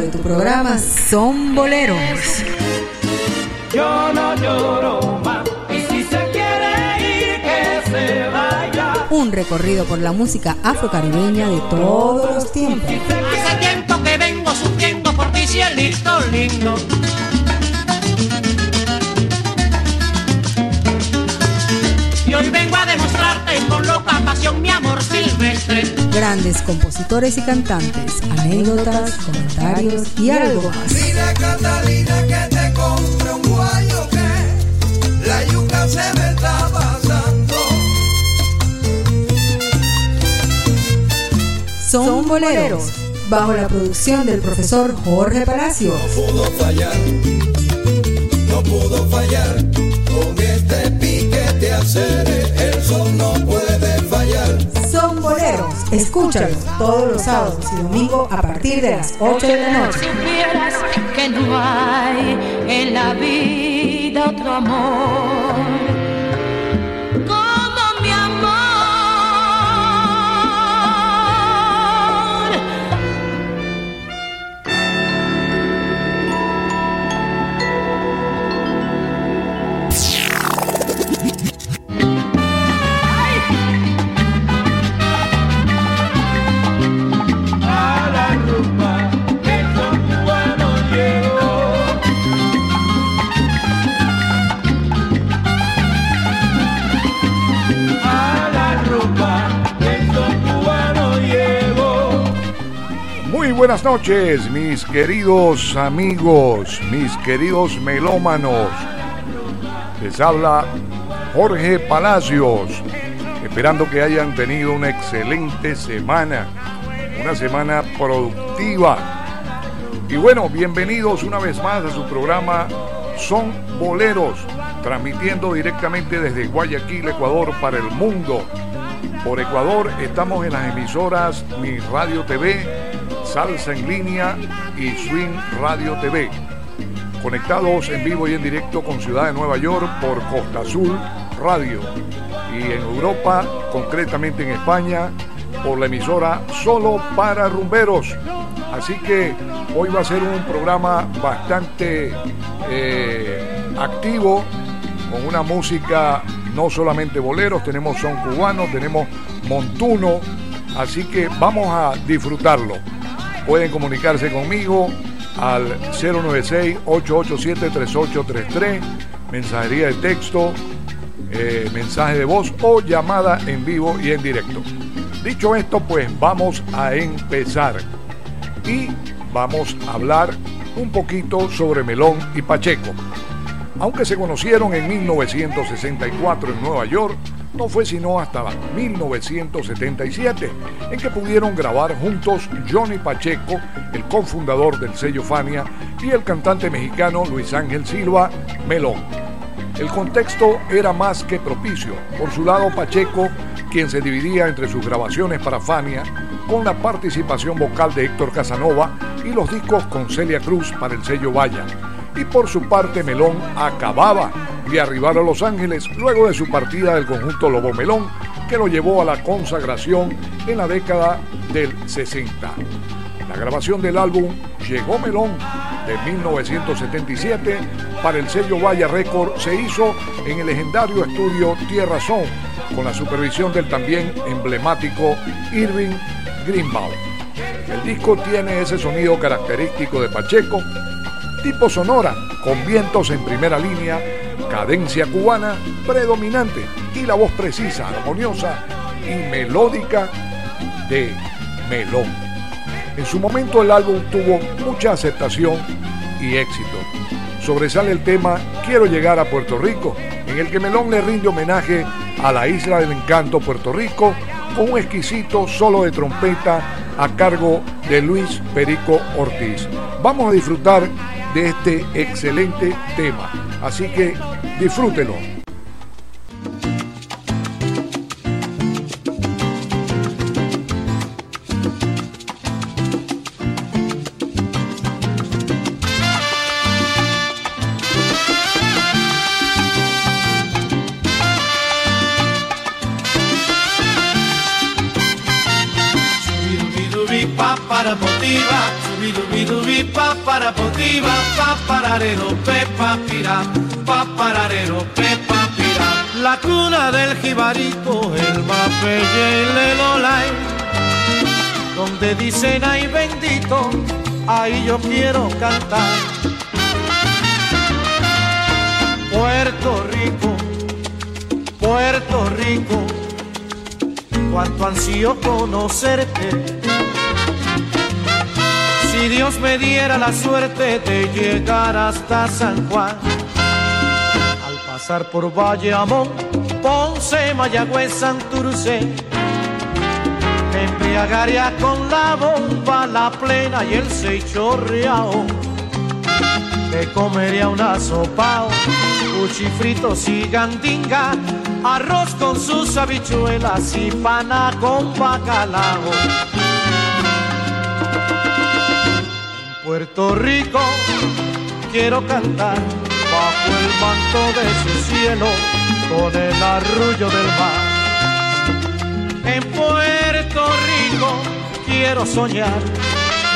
de tu programa Son Boleros. Yo no lloro más. Y si se quiere ir, que se vaya. Un recorrido por la música afrocaribeña de todos los tiempos. Hace tiempo que vengo sufriendo por ti, cielito lindo. Y hoy vengo a demostrarte con loca pasión mi amor silvestre. Grandes compositores y cantantes, anécdotas, comentarios y algo más. Mira Catalina que te compre un guayo que la yuca se me está pasando. Son boleros, bajo la producción del profesor Jorge Palacio. No pudo fallar, no pudo fallar. Con este piquete acere, el sol no puede fallar. Son boleros, escúchalos todos los sábados y domingos a partir de las 8 de la noche. que no hay en la vida otro amor buenas noches, mis queridos amigos, mis queridos melómanos. Les habla Jorge Palacios, esperando que hayan tenido una excelente semana, una semana productiva. Y bueno, bienvenidos una vez más a su programa Son Boleros, transmitiendo directamente desde Guayaquil, Ecuador, para el mundo. Por Ecuador estamos en las emisoras Mi Radio TV, Salsa en línea y Swing Radio TV. Conectados en vivo y en directo con Ciudad de Nueva York por Costa Azul Radio. Y en Europa, concretamente en España, por la emisora Solo para Rumberos. Así que hoy va a ser un programa bastante eh, activo, con una música no solamente boleros, tenemos son cubanos, tenemos montuno, así que vamos a disfrutarlo. Pueden comunicarse conmigo al 096-887-3833, mensajería de texto, eh, mensaje de voz o llamada en vivo y en directo. Dicho esto, pues vamos a empezar y vamos a hablar un poquito sobre Melón y Pacheco. Aunque se conocieron en 1964 en Nueva York, no fue sino hasta 1977 en que pudieron grabar juntos Johnny Pacheco, el cofundador del sello Fania, y el cantante mexicano Luis Ángel Silva, Melón. El contexto era más que propicio. Por su lado, Pacheco, quien se dividía entre sus grabaciones para Fania, con la participación vocal de Héctor Casanova y los discos con Celia Cruz para el sello Vaya. Y por su parte, Melón acababa de arribar a Los Ángeles luego de su partida del conjunto Lobo Melón, que lo llevó a la consagración en la década del 60. La grabación del álbum Llegó Melón de 1977 para el sello Vaya Record se hizo en el legendario estudio Tierra Son con la supervisión del también emblemático Irving Greenbaum. El disco tiene ese sonido característico de Pacheco, tipo sonora, con vientos en primera línea, cadencia cubana predominante y la voz precisa, armoniosa y melódica de Melón. En su momento el álbum tuvo mucha aceptación y éxito. Sobresale el tema Quiero llegar a Puerto Rico, en el que Melón le rinde homenaje a la isla del encanto Puerto Rico con un exquisito solo de trompeta a cargo de Luis Perico Ortiz. Vamos a disfrutar de este excelente tema, así que disfrútelo. Donde dicen ay bendito, ahí yo quiero cantar. Puerto Rico, Puerto Rico, cuánto ansío conocerte si Dios me diera la suerte de llegar hasta San Juan, al pasar por Valleamón, Ponce, Mayagüez, Santurce, me con la bomba, la plena y el seichorreao. Me comería una sopa, cuchifritos y gandinga, arroz con sus habichuelas y pana con bacalao Puerto Rico quiero cantar bajo el manto de su cielo con el arrullo del mar. En Puerto Quiero soñar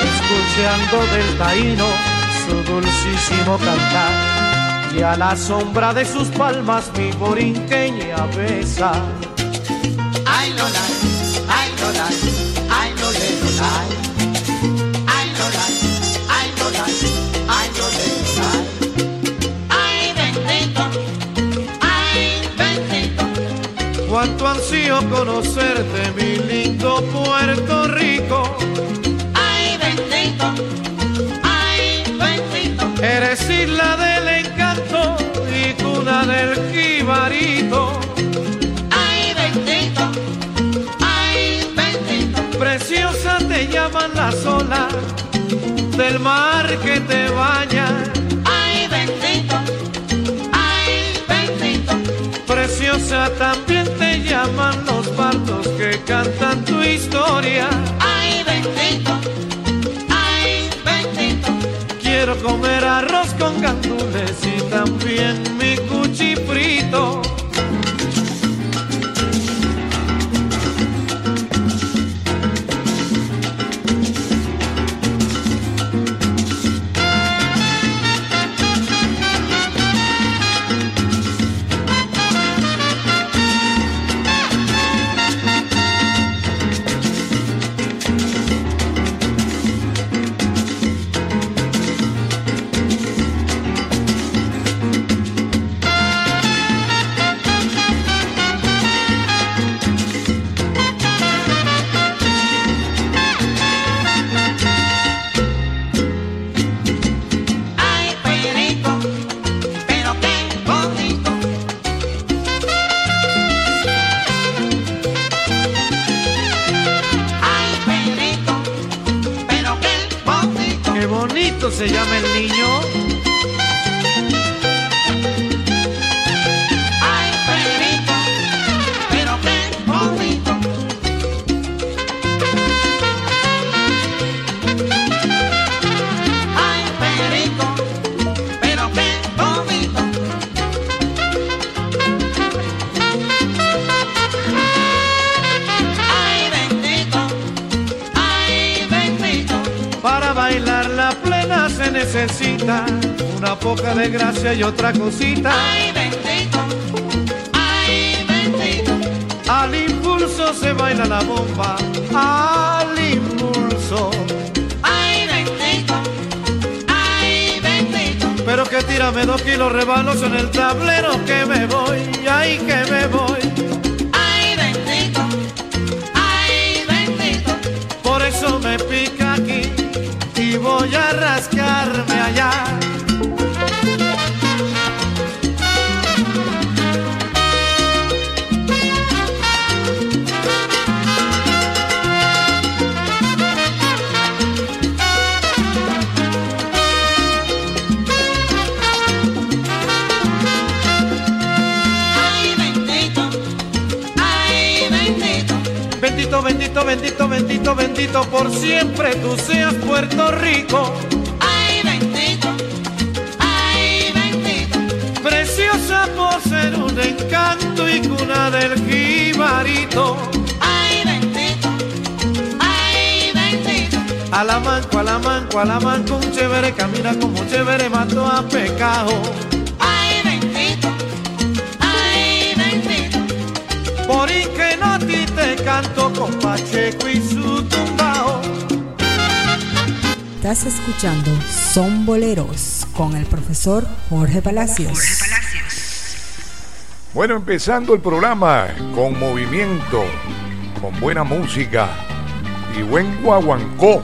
escuchando del taíno su dulcísimo cantar y a la sombra de sus palmas mi borinqueña besa. Ay, Lola, ay, Lola, Cuánto ansío conocerte, mi lindo Puerto Rico. Ay, bendito, ay, bendito. Eres isla del encanto y cuna del jibarito. Ay, bendito, ay, bendito. Preciosa te llaman las olas del mar que te baña. Ay, bendito, ay, bendito. Preciosa también llaman los partos que cantan tu historia. Ay, bendito, ay, bendito. Quiero comer arroz con gandules y también y otra cosita. Ay, bendito, ay, bendito. Al impulso se baila la bomba, al impulso. Ay, bendito, ay, bendito. Pero que tírame dos kilos rebalos en el tablero bendito, por siempre tú seas Puerto Rico. Ay, bendito, ay, bendito. Preciosa por ser un encanto y cuna del jibarito. Ay, bendito, ay, bendito. A la manco, a la manco cual amanco un chévere camina como chévere mató a pecado. A ti te canto con Pacheco y su tumbao. Estás escuchando Son Boleros con el profesor Jorge Palacios. Bueno, empezando el programa con movimiento, con buena música y buen guaguancó.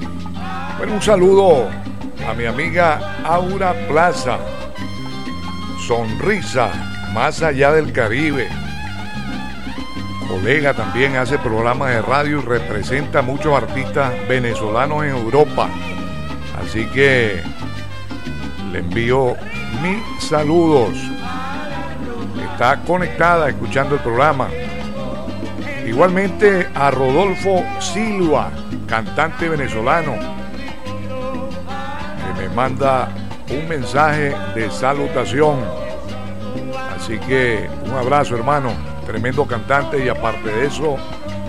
Bueno, un saludo a mi amiga Aura Plaza. Sonrisa, más allá del Caribe. Colega también hace programas de radio y representa a muchos artistas venezolanos en Europa. Así que le envío mis saludos. Está conectada escuchando el programa. Igualmente a Rodolfo Silva, cantante venezolano, que me manda un mensaje de salutación. Así que un abrazo hermano, tremendo cantante y aparte de eso,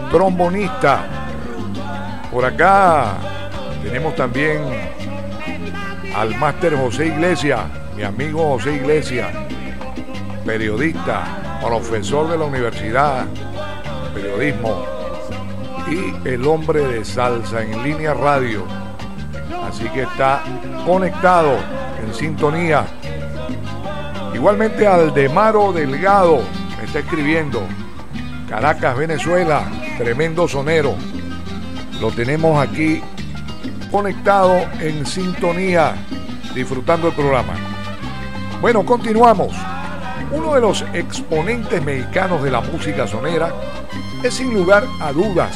trombonista. Por acá tenemos también al máster José Iglesias, mi amigo José Iglesias, periodista, profesor de la universidad, periodismo y el hombre de salsa en línea radio. Así que está conectado en sintonía. Igualmente Aldemaro Delgado está escribiendo. Caracas, Venezuela, tremendo sonero. Lo tenemos aquí conectado en sintonía, disfrutando el programa. Bueno, continuamos. Uno de los exponentes mexicanos de la música sonera es sin lugar a dudas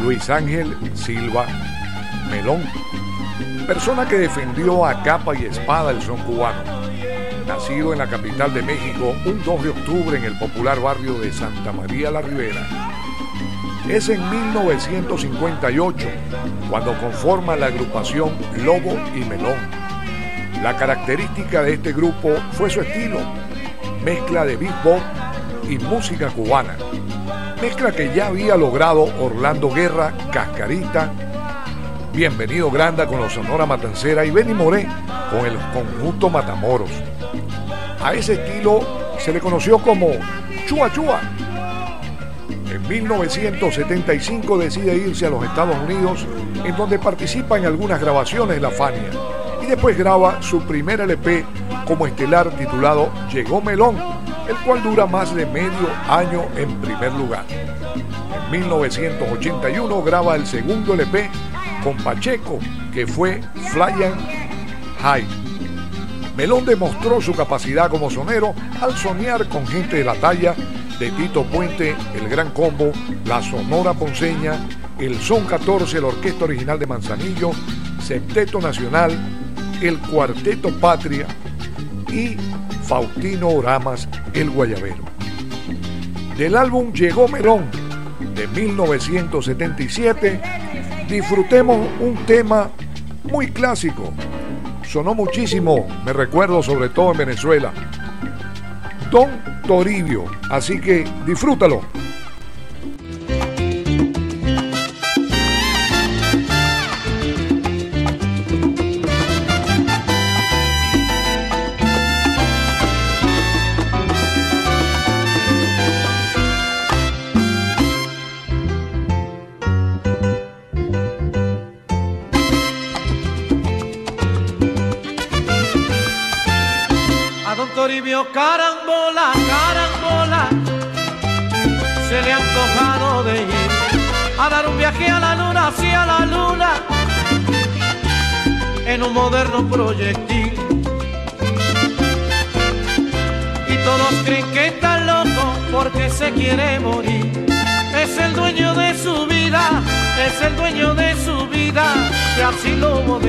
Luis Ángel Silva Melón, persona que defendió a capa y espada el son cubano. Nacido en la capital de México un 2 de octubre en el popular barrio de Santa María la Ribera, es en 1958 cuando conforma la agrupación Lobo y Melón. La característica de este grupo fue su estilo, mezcla de bebop y música cubana, mezcla que ya había logrado Orlando Guerra, Cascarita, Bienvenido Granda con los Sonora Matancera y Benny Moré con el conjunto Matamoros. A ese estilo se le conoció como Chua Chua en 1975 decide irse a los Estados Unidos, en donde participa en algunas grabaciones de La Fania, y después graba su primer LP como estelar titulado Llegó Melón, el cual dura más de medio año en primer lugar. En 1981 graba el segundo LP con Pacheco, que fue Flyan High. Melón demostró su capacidad como sonero al soñar con gente de la talla de Tito Puente, el Gran Combo, la Sonora Ponceña, el Son 14, la Orquesta Original de Manzanillo, Septeto Nacional, el Cuarteto Patria y Faustino Oramas, el Guayabero. Del álbum Llegó Melón de 1977, disfrutemos un tema muy clásico. Sonó muchísimo, me recuerdo sobre todo en Venezuela. Don Toribio. Así que disfrútalo. Viaje la luna, hacia la luna, en un moderno proyectil. Y todos creen que está loco porque se quiere morir. Es el dueño de su vida, es el dueño de su vida, y así lo voy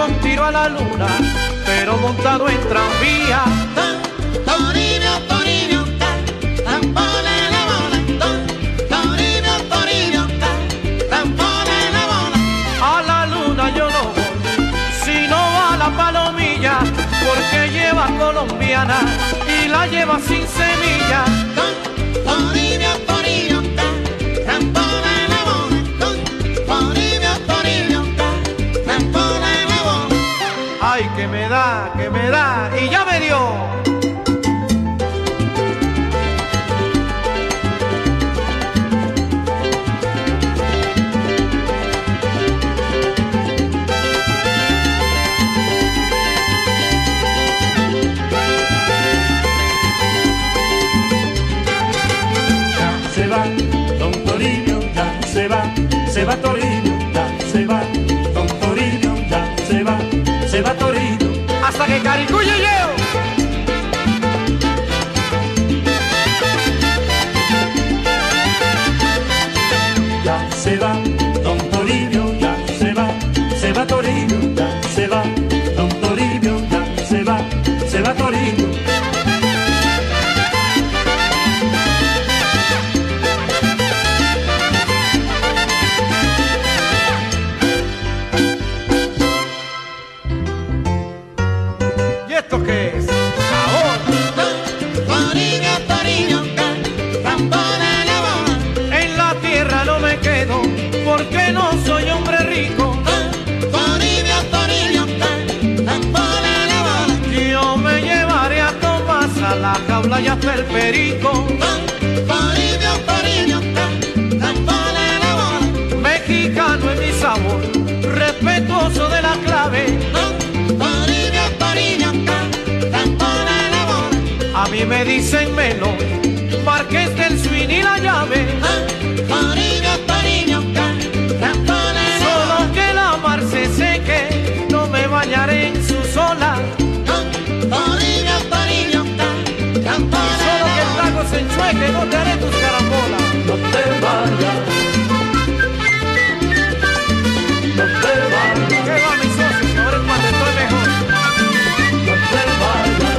con tiro a la luna, pero montado en tranvía. Toribio, Toribio, tambora en la bola. Toribio, Toribio, tambora en la bola. A la luna yo no voy, sino a la palomilla, porque lleva colombiana y la lleva sin semilla. Que me da, que me da, y ya me dio. Yeah! Yeah! allá fue el perico. Cariño, cariño, Mexicano es mi sabor, respetuoso de la clave. Cariño, cariño, A mí me dicen melón, marqués del swing y la llave. daré tus carambolas. No te vayas. No te vayas. Que va mi socio, ahora es estoy lejos. No te vayas.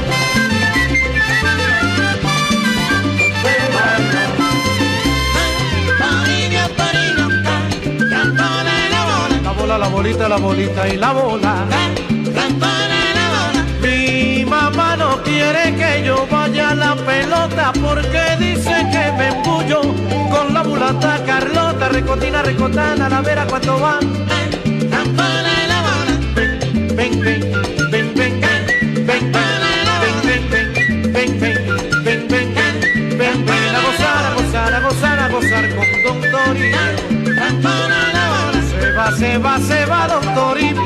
No te vayas. Torino, Torino, cantona en la bola. La bola, la bolita, la bolita y la bola. Quiere que yo vaya a la pelota porque dice que me embullo con la mulata Carlota, recotina, recotana, la vera cuando va. Ven, ven, ven, ven, ven, ven, ven, ven, ven, ven, ven, ven, ven, ven, a gozar, a gozar, a gozar, a gozar con Don Toribio va, se va, se va, doctor Esta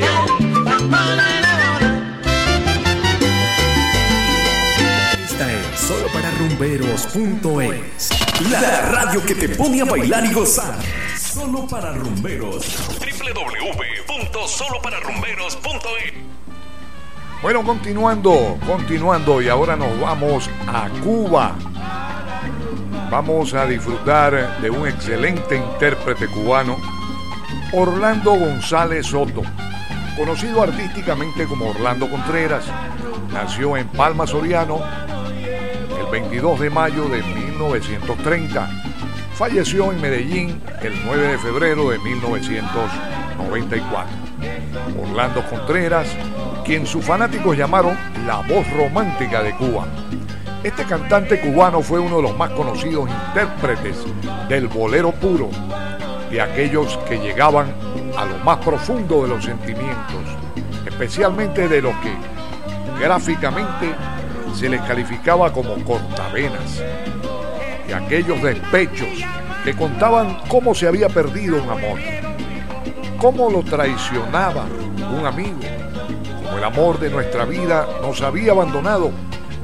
solo para rumberos.es. La radio que te pone a bailar y gozar. Solo para rumberos. www.solopararumberos.es. Bueno, continuando, continuando y ahora nos vamos a Cuba. Vamos a disfrutar de un excelente intérprete cubano Orlando González Soto, conocido artísticamente como Orlando Contreras, nació en Palma Soriano 22 de mayo de 1930. Falleció en Medellín el 9 de febrero de 1994. Orlando Contreras, quien sus fanáticos llamaron la voz romántica de Cuba. Este cantante cubano fue uno de los más conocidos intérpretes del bolero puro de aquellos que llegaban a lo más profundo de los sentimientos, especialmente de los que gráficamente se les calificaba como cortavenas, de aquellos despechos que contaban cómo se había perdido un amor, cómo lo traicionaba un amigo, como el amor de nuestra vida nos había abandonado,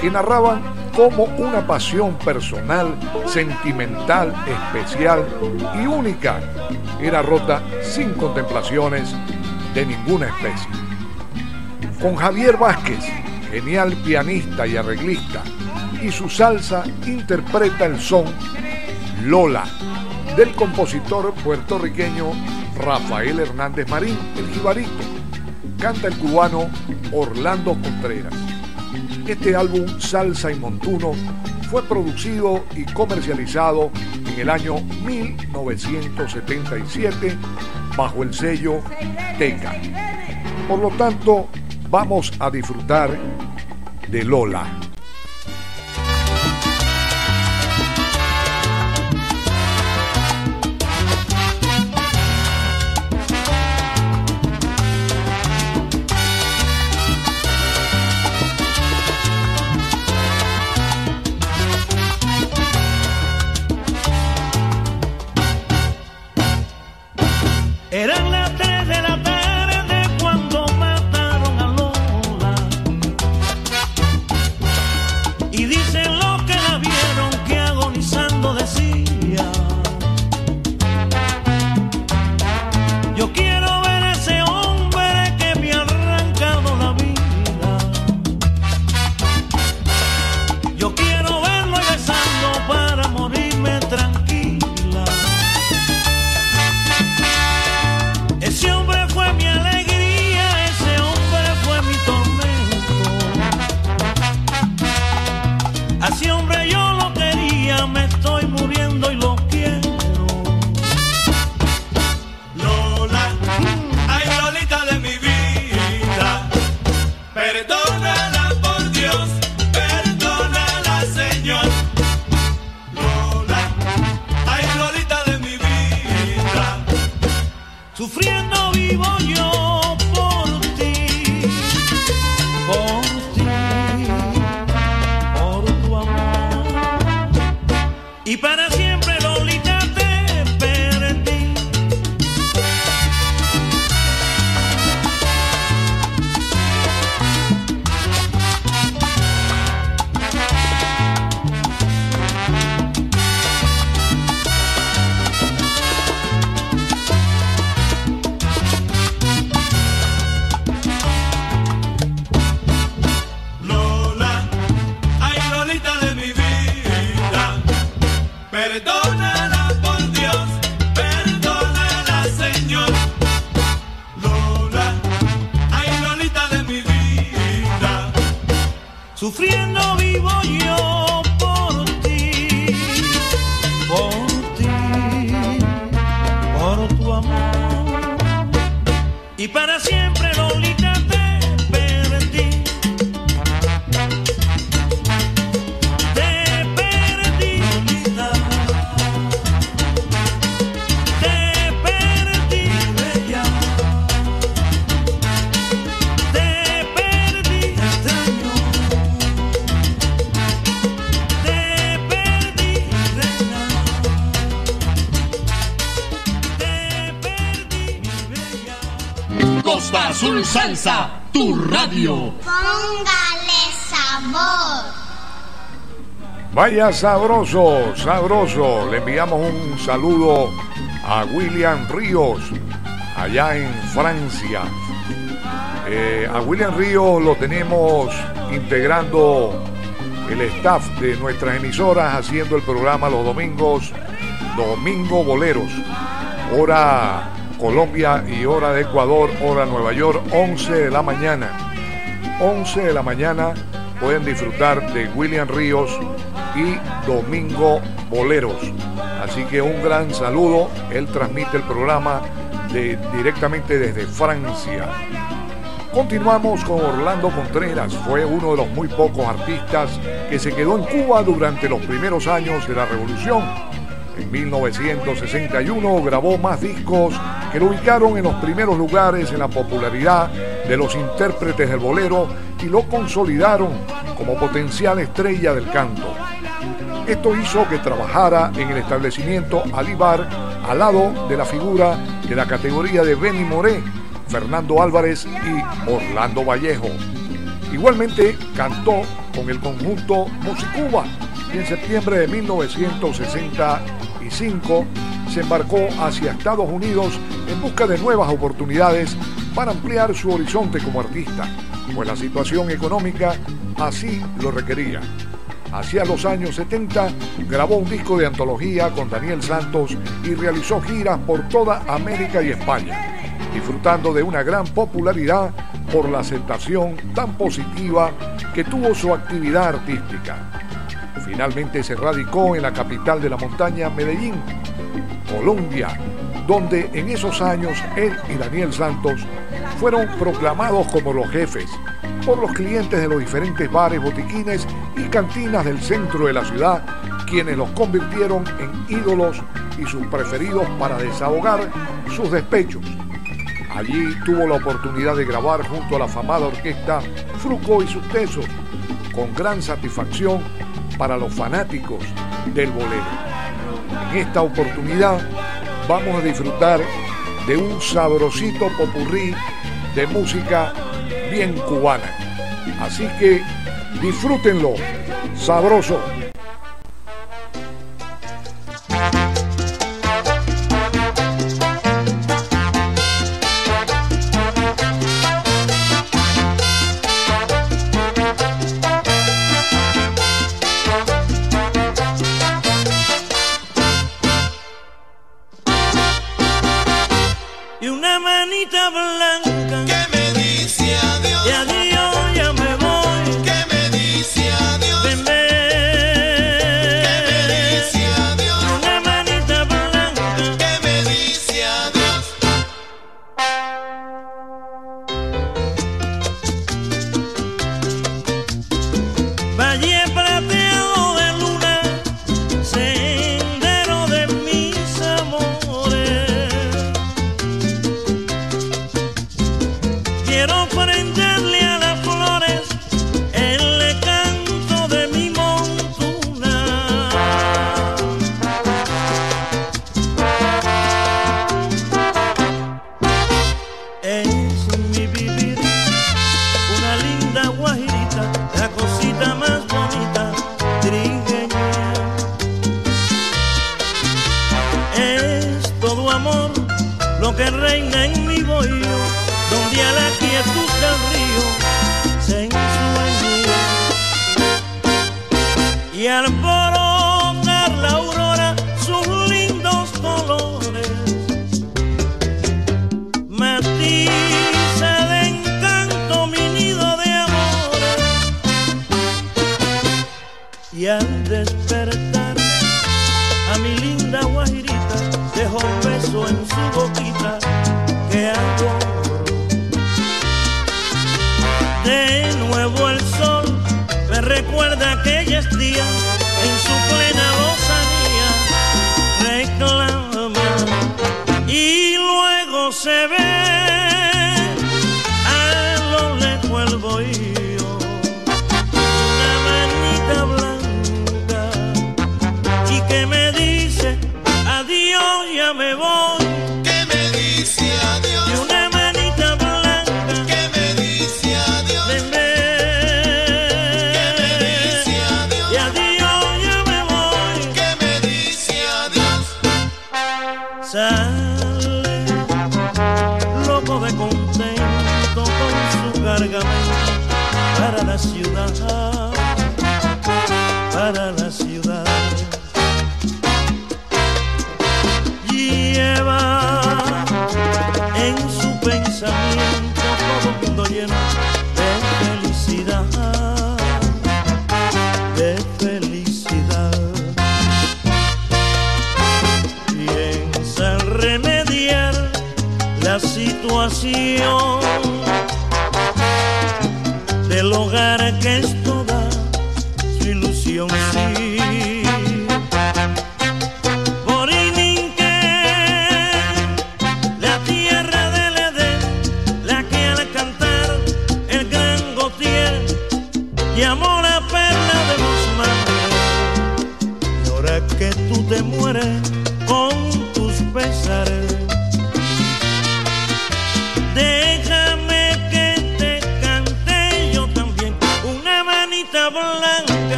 que narraban como una pasión personal, sentimental, especial y única era rota sin contemplaciones de ninguna especie. Con Javier Vázquez, genial pianista y arreglista, y su salsa interpreta el son Lola del compositor puertorriqueño Rafael Hernández Marín, el jibarito. Canta el cubano Orlando Contreras. Este álbum Salsa y Montuno fue producido y comercializado en el año 1977 bajo el sello Teca. Por lo tanto, vamos a disfrutar de Lola. Tu radio. Póngale sabor. Vaya sabroso, sabroso. Le enviamos un saludo a William Ríos, allá en Francia. Eh, a William Ríos lo tenemos integrando el staff de nuestras emisoras, haciendo el programa los domingos, Domingo Boleros. Hora Colombia y hora de Ecuador, hora Nueva York, 11 de la mañana. 11 de la mañana pueden disfrutar de William Ríos y Domingo Boleros. Así que un gran saludo. Él transmite el programa directamente desde Francia. Continuamos con Orlando Contreras. Fue uno de los muy pocos artistas que se quedó en Cuba durante los primeros años de la revolución. En 1961 grabó más discos que lo ubicaron en los primeros lugares en la popularidad de los intérpretes del bolero y lo consolidaron como potencial estrella del canto. Esto hizo que trabajara en el establecimiento Alibar al lado de la figura de la categoría de Benny Moré, Fernando Álvarez y Orlando Vallejo. Igualmente cantó con el conjunto Musicuba y en septiembre de 1965 se embarcó hacia Estados Unidos en busca de nuevas oportunidades para ampliar su horizonte como artista, pues la situación económica así lo requería. Hacia los años 70 grabó un disco de antología con Daniel Santos y realizó giras por toda América y España, disfrutando de una gran popularidad por la aceptación tan positiva que tuvo su actividad artística. Finalmente se radicó en la capital de la montaña, Medellín, Colombia, donde en esos años él y Daniel Santos fueron proclamados como los jefes por los clientes de los diferentes bares, botiquines y cantinas del centro de la ciudad, quienes los convirtieron en ídolos y sus preferidos para desahogar sus despechos. Allí tuvo la oportunidad de grabar junto a la famada orquesta Fruco y sus Tesos, con gran satisfacción para los fanáticos del bolero. En esta oportunidad vamos a disfrutar de un sabrosito popurrí de música bien cubana. Así que disfrútenlo, sabroso.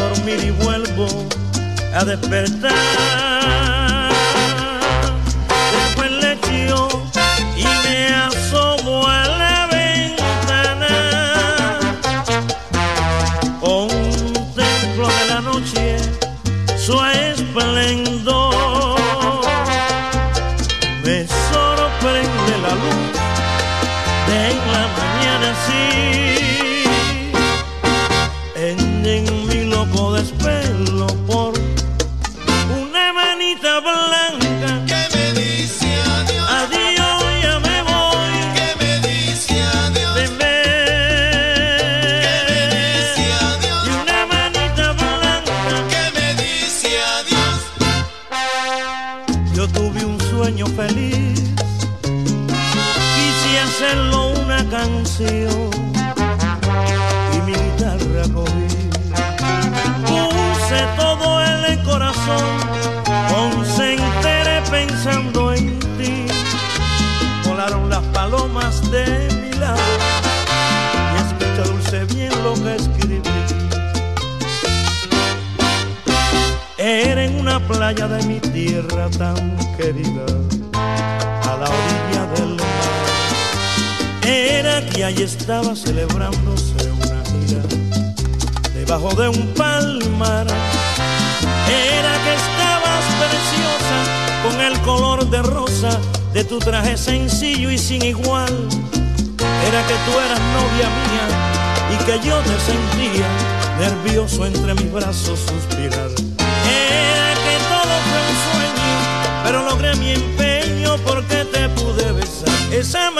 dormir y vuelvo a despertar. Después le tierra tan querida, a la orilla del mar. Era que allí estaba celebrándose una gira, debajo de un palmar. Era que estabas preciosa, con el color de rosa de tu traje sencillo y sin igual. Era que tú eras novia mía y que yo te sentía nervioso entre mis brazos suspirar. mi empeño porque te pude besar. Esa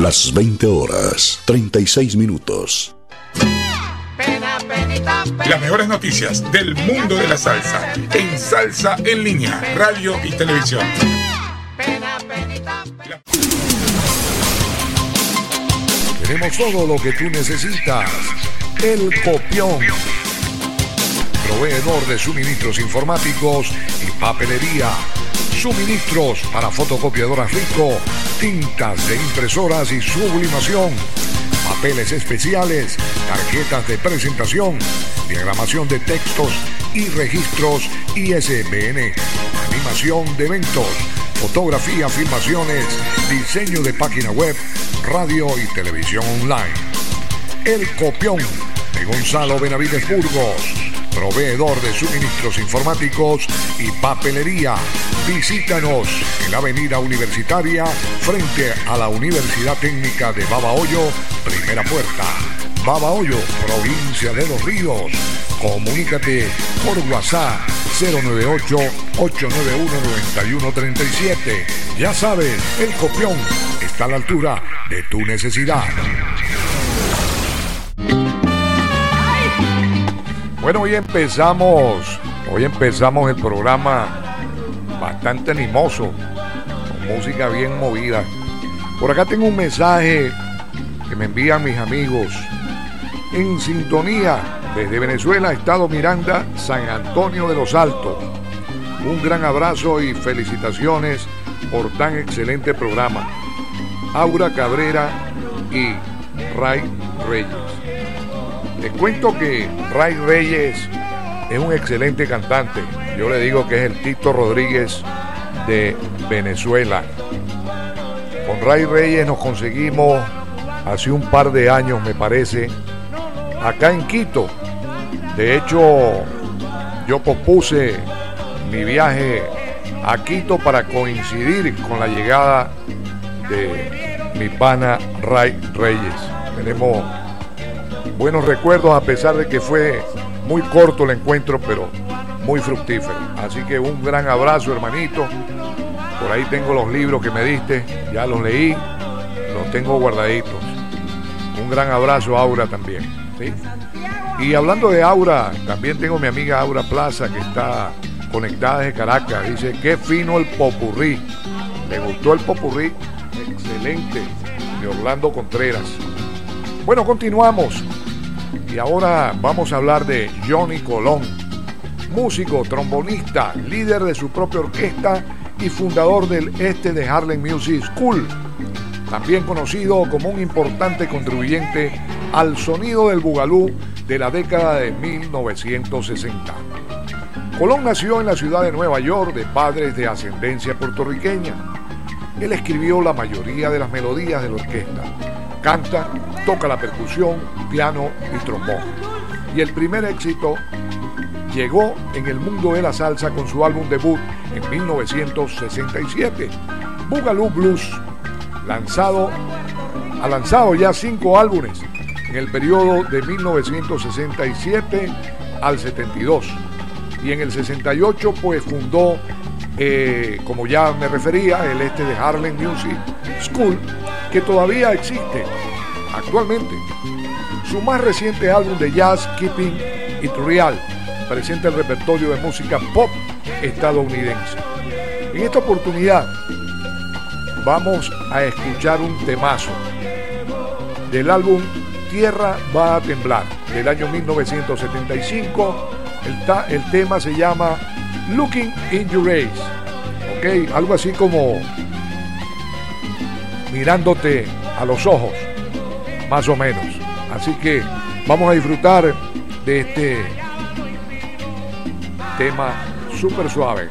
Las 20 horas, 36 minutos. Las mejores noticias del mundo de la salsa en Salsa en línea, radio y televisión. Tenemos todo lo que tú necesitas. El copión. Proveedor de suministros informáticos y papelería Suministros para fotocopiadoras Rico, tintas de impresoras y sublimación, papeles especiales, tarjetas de presentación, diagramación de textos y registros ISBN, animación de eventos, fotografía, filmaciones, diseño de página web, radio y televisión online. El Copión de Gonzalo Benavides Burgos, proveedor de suministros informáticos y papelería. Visítanos en la Avenida Universitaria frente a la Universidad Técnica de Babahoyo, primera puerta. Babahoyo, provincia de Los Ríos. Comunícate por WhatsApp 098-891-9137. Ya sabes, el copión está a la altura de tu necesidad. Bueno, hoy empezamos, hoy empezamos el programa bastante animoso, con música bien movida. Por acá tengo un mensaje que me envían mis amigos en sintonía desde Venezuela, Estado Miranda, San Antonio de los Altos. Un gran abrazo y felicitaciones por tan excelente programa. Aura Cabrera y Ray Reyes. Les cuento que Ray Reyes es un excelente cantante. Yo le digo que es el Tito Rodríguez de Venezuela. Con Ray Reyes nos conseguimos hace un par de años, me parece, acá en Quito. De hecho, yo pospuse mi viaje a Quito para coincidir con la llegada de mi pana Ray Reyes. Tenemos buenos recuerdos a pesar de que fue muy corto el encuentro, pero muy fructífero. Así que un gran abrazo, hermanito. Por ahí tengo los libros que me diste, ya los leí, los tengo guardaditos. Un gran abrazo, Aura, también. ¿sí? Y hablando de Aura, también tengo mi amiga Aura Plaza que está conectada desde Caracas. Dice, qué fino el popurrí. Le gustó el popurrí. Excelente. De Orlando Contreras. Bueno, continuamos. Y ahora vamos a hablar de Johnny Colón, músico, trombonista, líder de su propia orquesta y fundador del Este de Harlem Music School, también conocido como un importante contribuyente al sonido del bugalú de la década de 1960. Colón nació en la ciudad de Nueva York de padres de ascendencia puertorriqueña. Él escribió la mayoría de las melodías de la orquesta. Canta, toca la percusión, piano y trombón. Y el primer éxito llegó en el mundo de la salsa con su álbum debut en 1967, Boogaloo Blues, lanzado, ha lanzado ya cinco álbumes en el periodo de 1967 al 72. Y en el 68 pues fundó, eh, como ya me refería, el este de Harlem Music School, que todavía existe actualmente. Su más reciente álbum de jazz, Keeping It Real, presenta el repertorio de música pop estadounidense. En esta oportunidad vamos a escuchar un temazo del álbum Tierra va a temblar del año 1975. El, el tema se llama Looking in Your Eyes. ¿Ok? Algo así como mirándote a los ojos, más o menos. Así que vamos a disfrutar de este tema súper suave.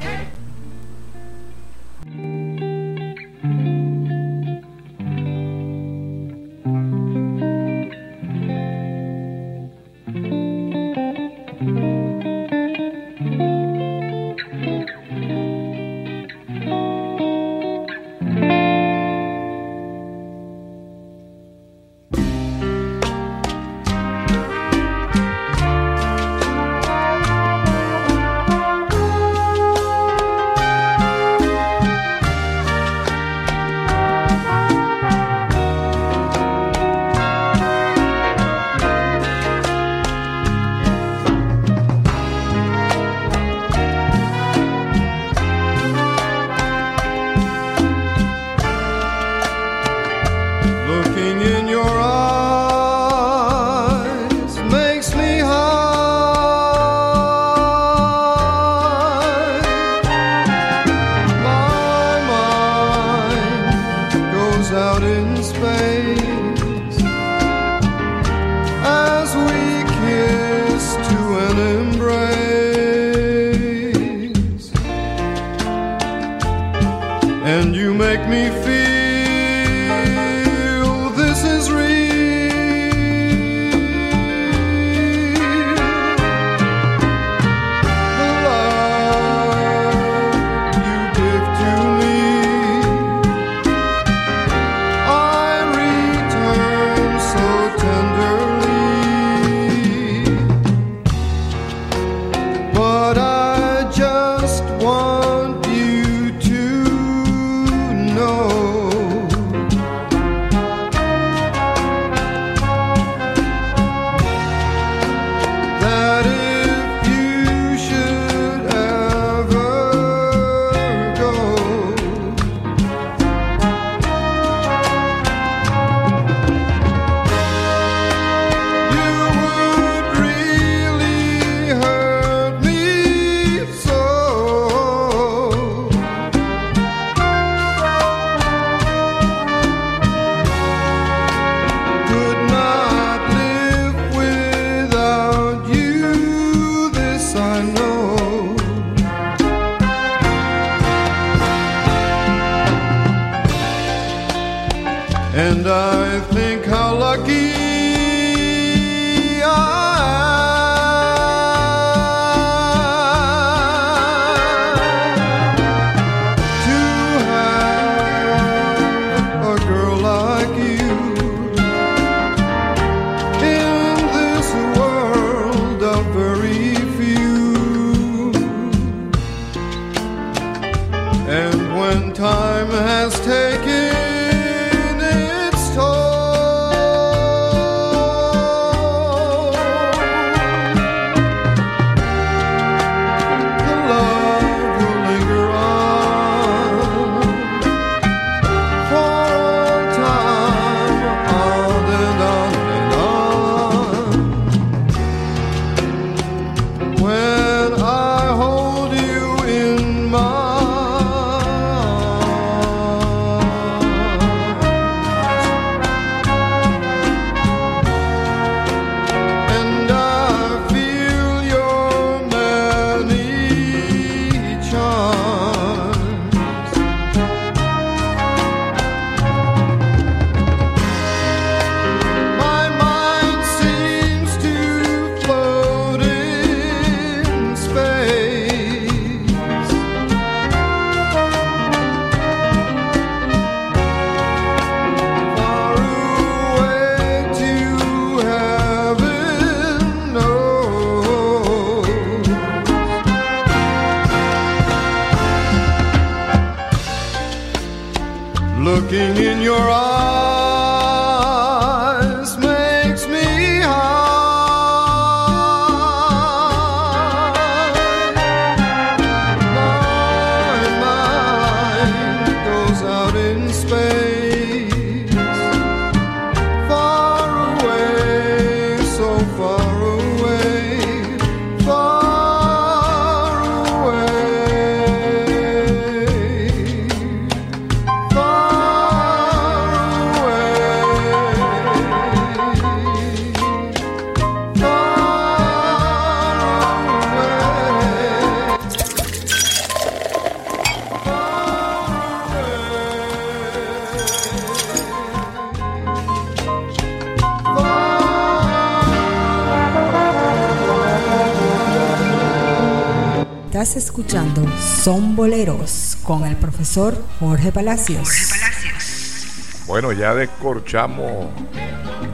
Son Boleros con el profesor Jorge Palacios. Jorge Palacios. Bueno, ya descorchamos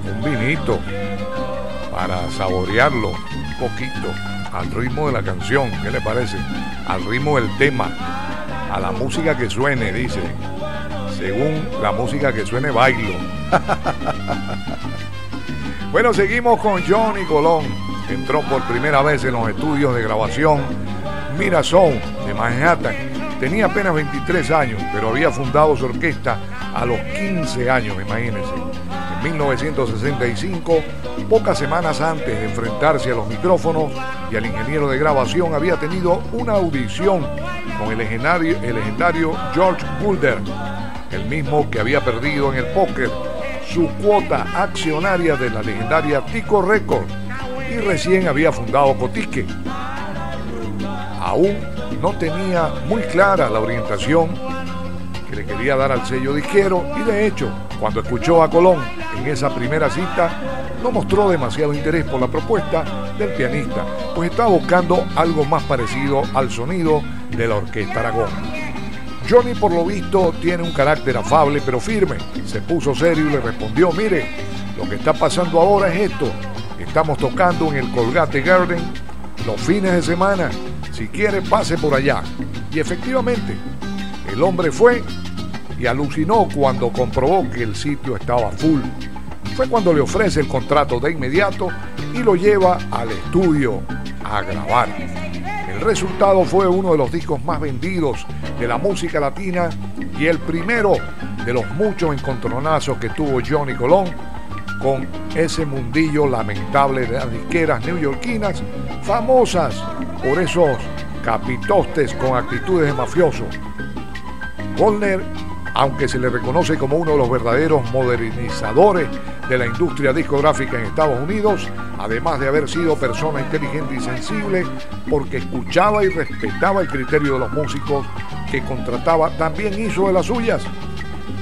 un vinito para saborearlo un poquito al ritmo de la canción. ¿Qué le parece? Al ritmo del tema, a la música que suene, dice. Según la música que suene, bailo. bueno, seguimos con Johnny Colón. Entró por primera vez en los estudios de grabación Mirasol de Manhattan. Tenía apenas 23 años, pero había fundado su orquesta a los 15 años, imagínense. En 1965, pocas semanas antes de enfrentarse a los micrófonos y al ingeniero de grabación, había tenido una audición con el legendario, George Boulder, el mismo que había perdido en el póker su cuota accionaria de la legendaria Tico Record y recién había fundado Cotique aún no tenía muy clara la orientación que le quería dar al sello disquero y de hecho, cuando escuchó a Colón en esa primera cita, no mostró demasiado interés por la propuesta del pianista, pues estaba buscando algo más parecido al sonido de la orquesta Aragón. Johnny por lo visto tiene un carácter afable pero firme. Se puso serio y le respondió, mire, lo que está pasando ahora es esto. Estamos tocando en el Colgate Garden los fines de semana si quiere, pase por allá. Y efectivamente, el hombre fue y alucinó cuando comprobó que el sitio estaba full. Fue cuando le ofrece el contrato de inmediato y lo lleva al estudio a grabar. El resultado fue uno de los discos más vendidos de la música latina y el primero de los muchos encontronazos que tuvo Johnny Colón con ese mundillo lamentable de las disqueras neoyorquinas, famosas por esos capitostes con actitudes de mafioso. Goldner, aunque se le reconoce como uno de los verdaderos modernizadores de la industria discográfica en Estados Unidos, además de haber sido persona inteligente y sensible, porque escuchaba y respetaba el criterio de los músicos que contrataba, también hizo de las suyas,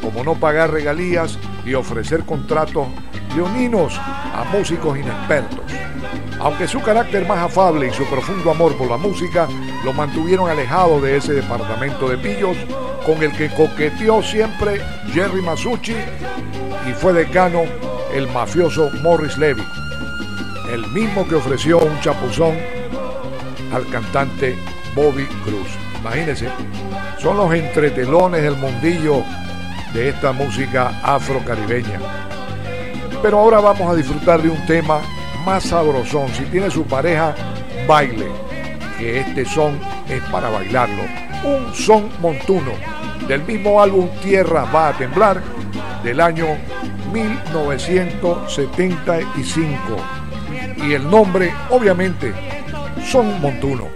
como no pagar regalías y ofrecer contratos leoninos a músicos inexpertos. Aunque su carácter más afable y su profundo amor por la música lo mantuvieron alejado de ese departamento de pillos con el que coqueteó siempre Jerry Masucci y fue decano el mafioso Morris Levy, el mismo que ofreció un chapuzón al cantante Bobby Cruz. Imagínense, son los entretelones del mundillo de esta música afrocaribeña. Pero ahora vamos a disfrutar de un tema más sabrosón. Si tiene su pareja, baile. Que este son es para bailarlo. Un son montuno del mismo álbum Tierra va a temblar del año 1975. Y el nombre, obviamente, son montuno.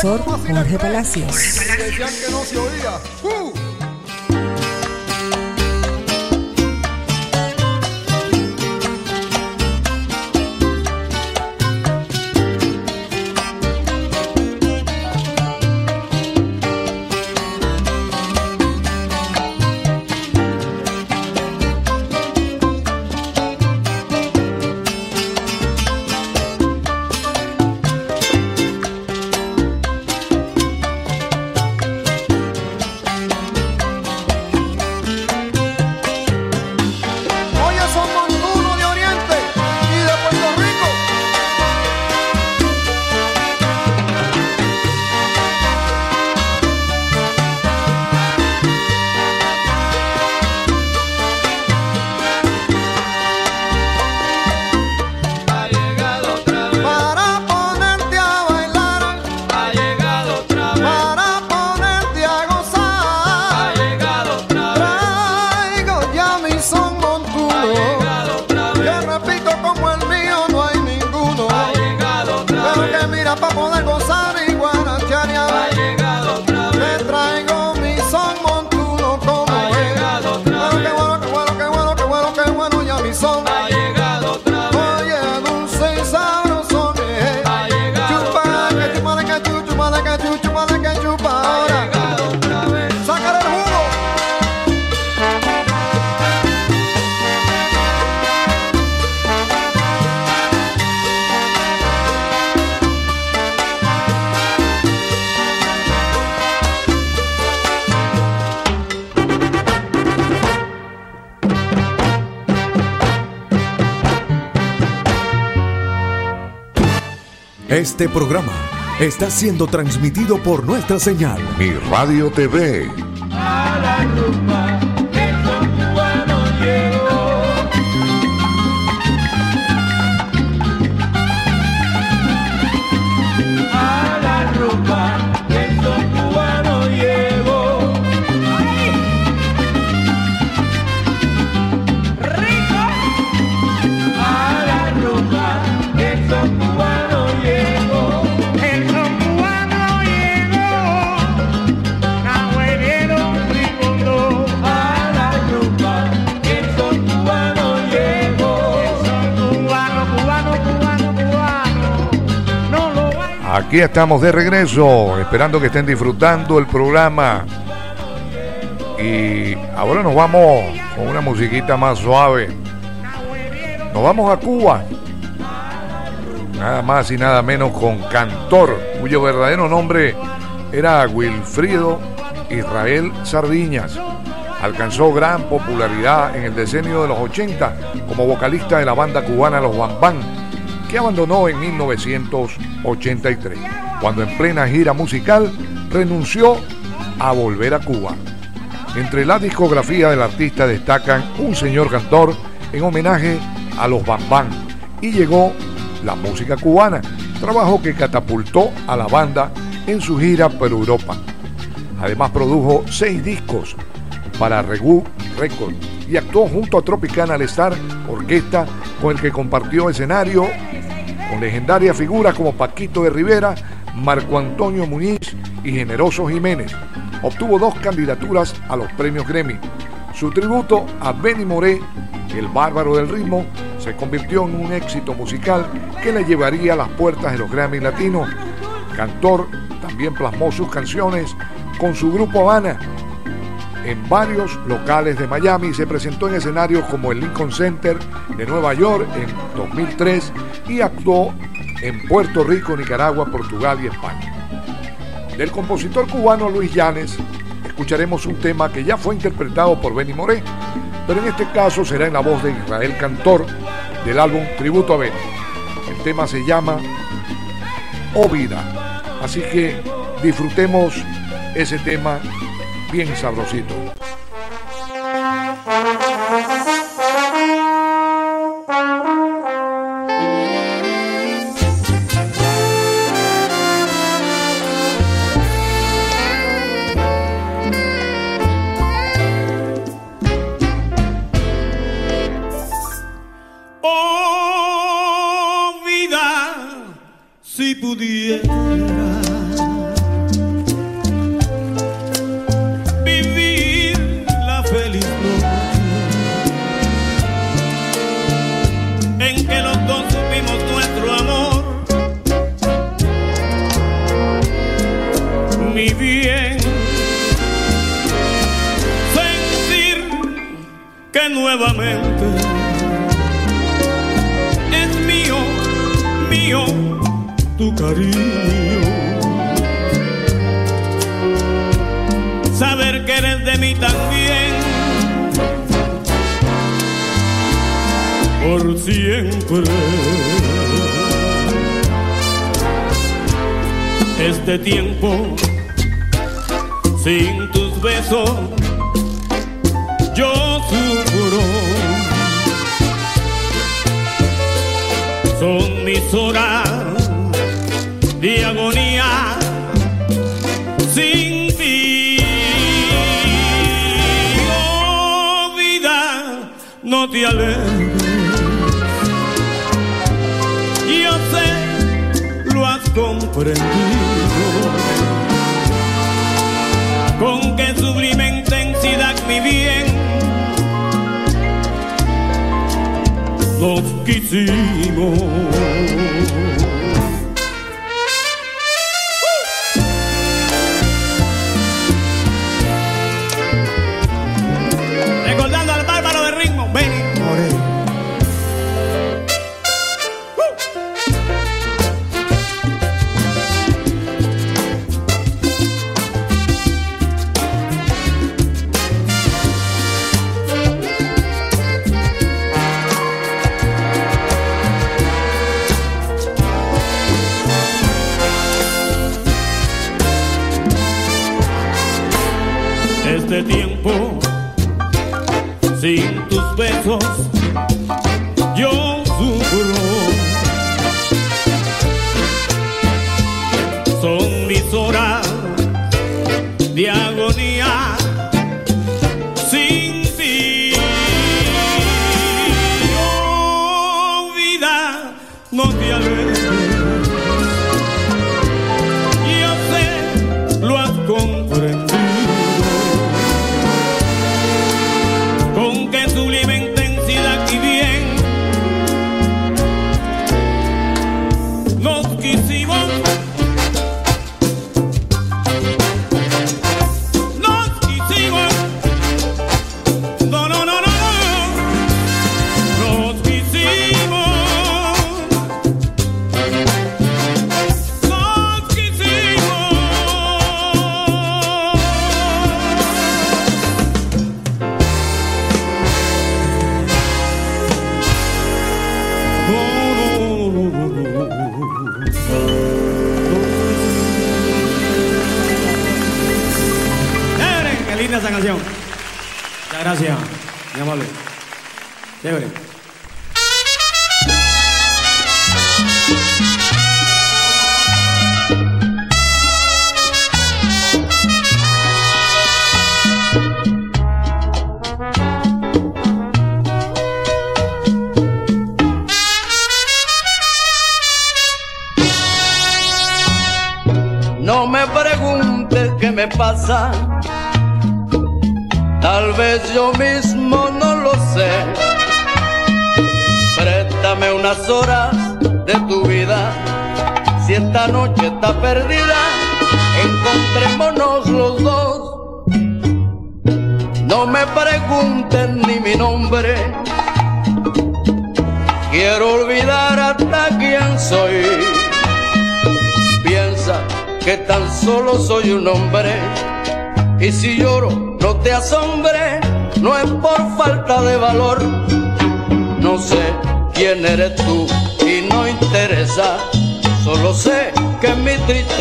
Profesor Jorge Palacios. Este programa está siendo transmitido por nuestra señal Mi Radio TV. A la Aquí estamos de regreso, esperando que estén disfrutando el programa. Y ahora nos vamos con una musiquita más suave. Nos vamos a Cuba. Nada más y nada menos con Cantor, cuyo verdadero nombre era Wilfrido Israel Sardiñas. Alcanzó gran popularidad en el decenio de los 80 como vocalista de la banda cubana Los Bambán, que abandonó en 1983, cuando en plena gira musical renunció a volver a Cuba. Entre la discografía del artista destacan Un Señor Cantor en homenaje a los Bambán y llegó la música cubana, trabajo que catapultó a la banda en su gira por Europa. Además produjo seis discos para Regu Record y actuó junto a Tropicana Star Orquesta con el que compartió escenario con legendarias figuras como Paquito de Rivera, Marco Antonio Muñiz y Generoso Jiménez. Obtuvo dos candidaturas a los premios Grammy. Su tributo a Benny Moré, el bárbaro del ritmo, se convirtió en un éxito musical que le llevaría a las puertas de los Grammy Latinos. Cantor también plasmó sus canciones con su grupo Habana en varios locales de Miami. Se presentó en escenarios como el Lincoln Center de Nueva York en 2003 y actuó en Puerto Rico, Nicaragua, Portugal y España. Del compositor cubano Luis Llanes escucharemos un tema que ya fue interpretado por Benny Moré, pero en este caso será en la voz de Israel Cantor del álbum Tributo a Benny. El tema se llama Oh Vida, así que disfrutemos ese tema bien sabrosito. son mis horas de agonía sin ti. Oh no te alejes. Yo sé, lo has comprendido. Con qué sublime intensidad mi bien. き継も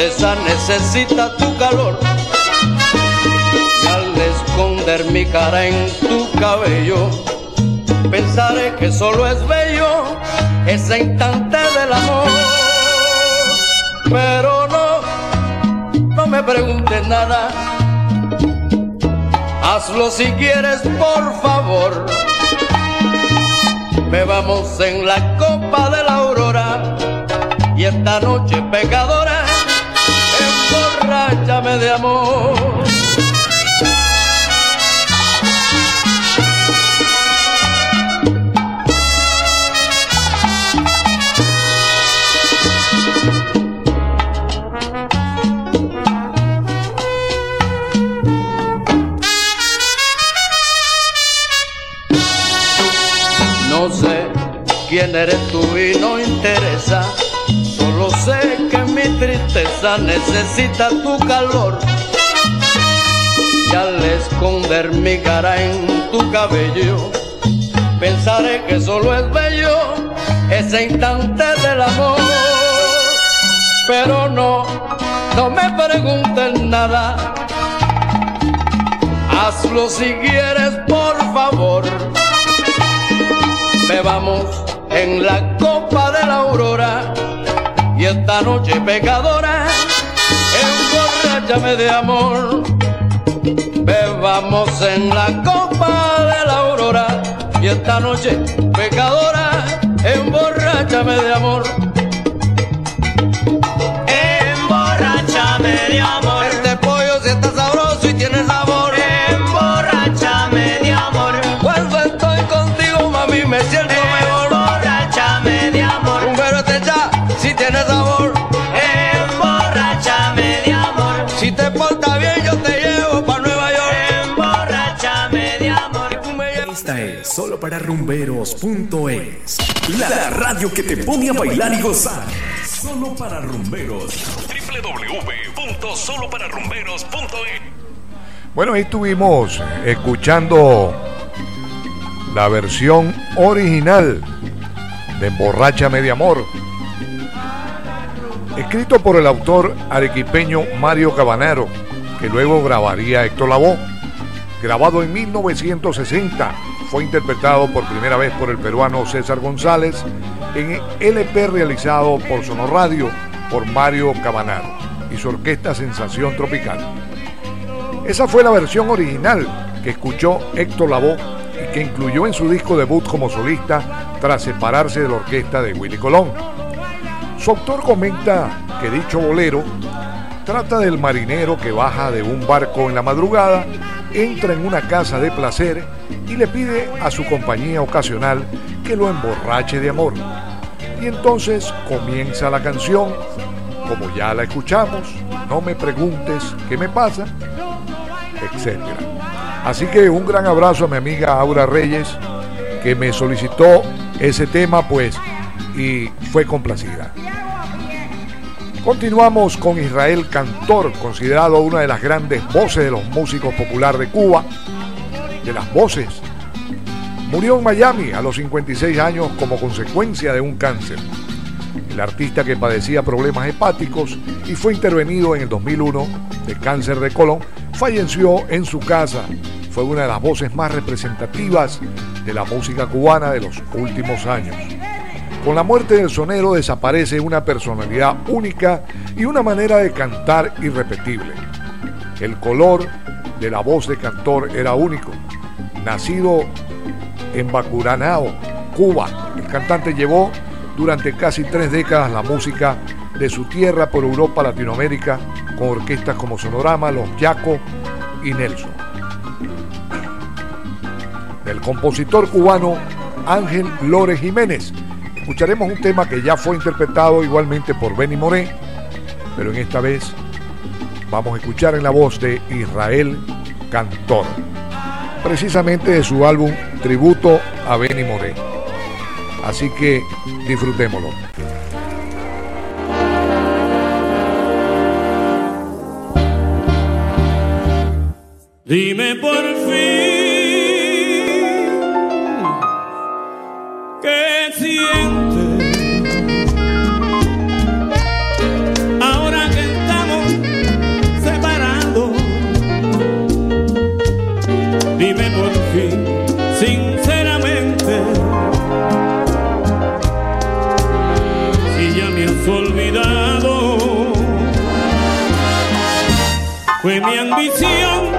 tristeza necesita tu calor. Y al esconder mi cara en tu cabello, pensaré que solo es bello ese instante del amor. Pero no, no me preguntes nada, hazlo si quieres, por favor. Bebamos en la copa de la aurora y esta noche pecadora, emborráchame de amor. No sé quién eres tú y no necesita tu calor. Y al esconder mi cara en tu cabello, pensaré que solo es bello ese instante del amor. Pero no, no me preguntes nada. Hazlo si quieres, por favor. Bebamos en la copa de la aurora y esta noche pecadora, emborráchame de amor. Bebamos en la copa de la aurora y esta noche pecadora, emborráchame de amor. Emborráchame de amor. Solo para rumberos.es. La radio que te pone a bailar y gozar. Solo para rumberos. www.solopararumberos.es. Bueno, ahí estuvimos escuchando la versión original de Emborráchame de Amor, escrito por el autor arequipeño Mario Cabanero, que luego grabaría Héctor Lavoe. Grabado en 1960, fue interpretado por primera vez por el peruano César González en LP realizado por Sonoradio por Mario Cabanero y su orquesta Sensación Tropical. Esa fue la versión original que escuchó Héctor Lavoe y que incluyó en su disco debut como solista tras separarse de la orquesta de Willy Colón. Su autor comenta que dicho bolero trata del marinero que baja de un barco en la madrugada, entra en una casa de placer y le pide a su compañía ocasional que lo emborrache de amor. Y entonces comienza la canción, como ya la escuchamos, no me preguntes qué me pasa, etc. Así que un gran abrazo a mi amiga Aura Reyes, que me solicitó ese tema, pues, y fue complacida. Continuamos con Israel Cantor, considerado una de las grandes voces de los músicos populares de Cuba, de las voces. Murió en Miami a los 56 años como consecuencia de un cáncer. El artista que padecía problemas hepáticos y fue intervenido en el 2001 de cáncer de colon, falleció en su casa. Fue una de las voces más representativas de la música cubana de los últimos años. Con la muerte del sonero desaparece una personalidad única y una manera de cantar irrepetible. El color de la voz de cantor era único. Nacido en Bacuranao, Cuba, el cantante llevó durante casi tres décadas la música de su tierra por Europa, Latinoamérica, con orquestas como Sonorama, Los Yaco y Nelson. Del compositor cubano Ángel Lore Jiménez, Escucharemos un tema que ya fue interpretado igualmente por Benny Moré, pero en esta vez vamos a escuchar en la voz de Israel Cantor, precisamente de su álbum Tributo a Benny Moré. Así que disfrutémoslo. Dime por fin. Fue mi ambición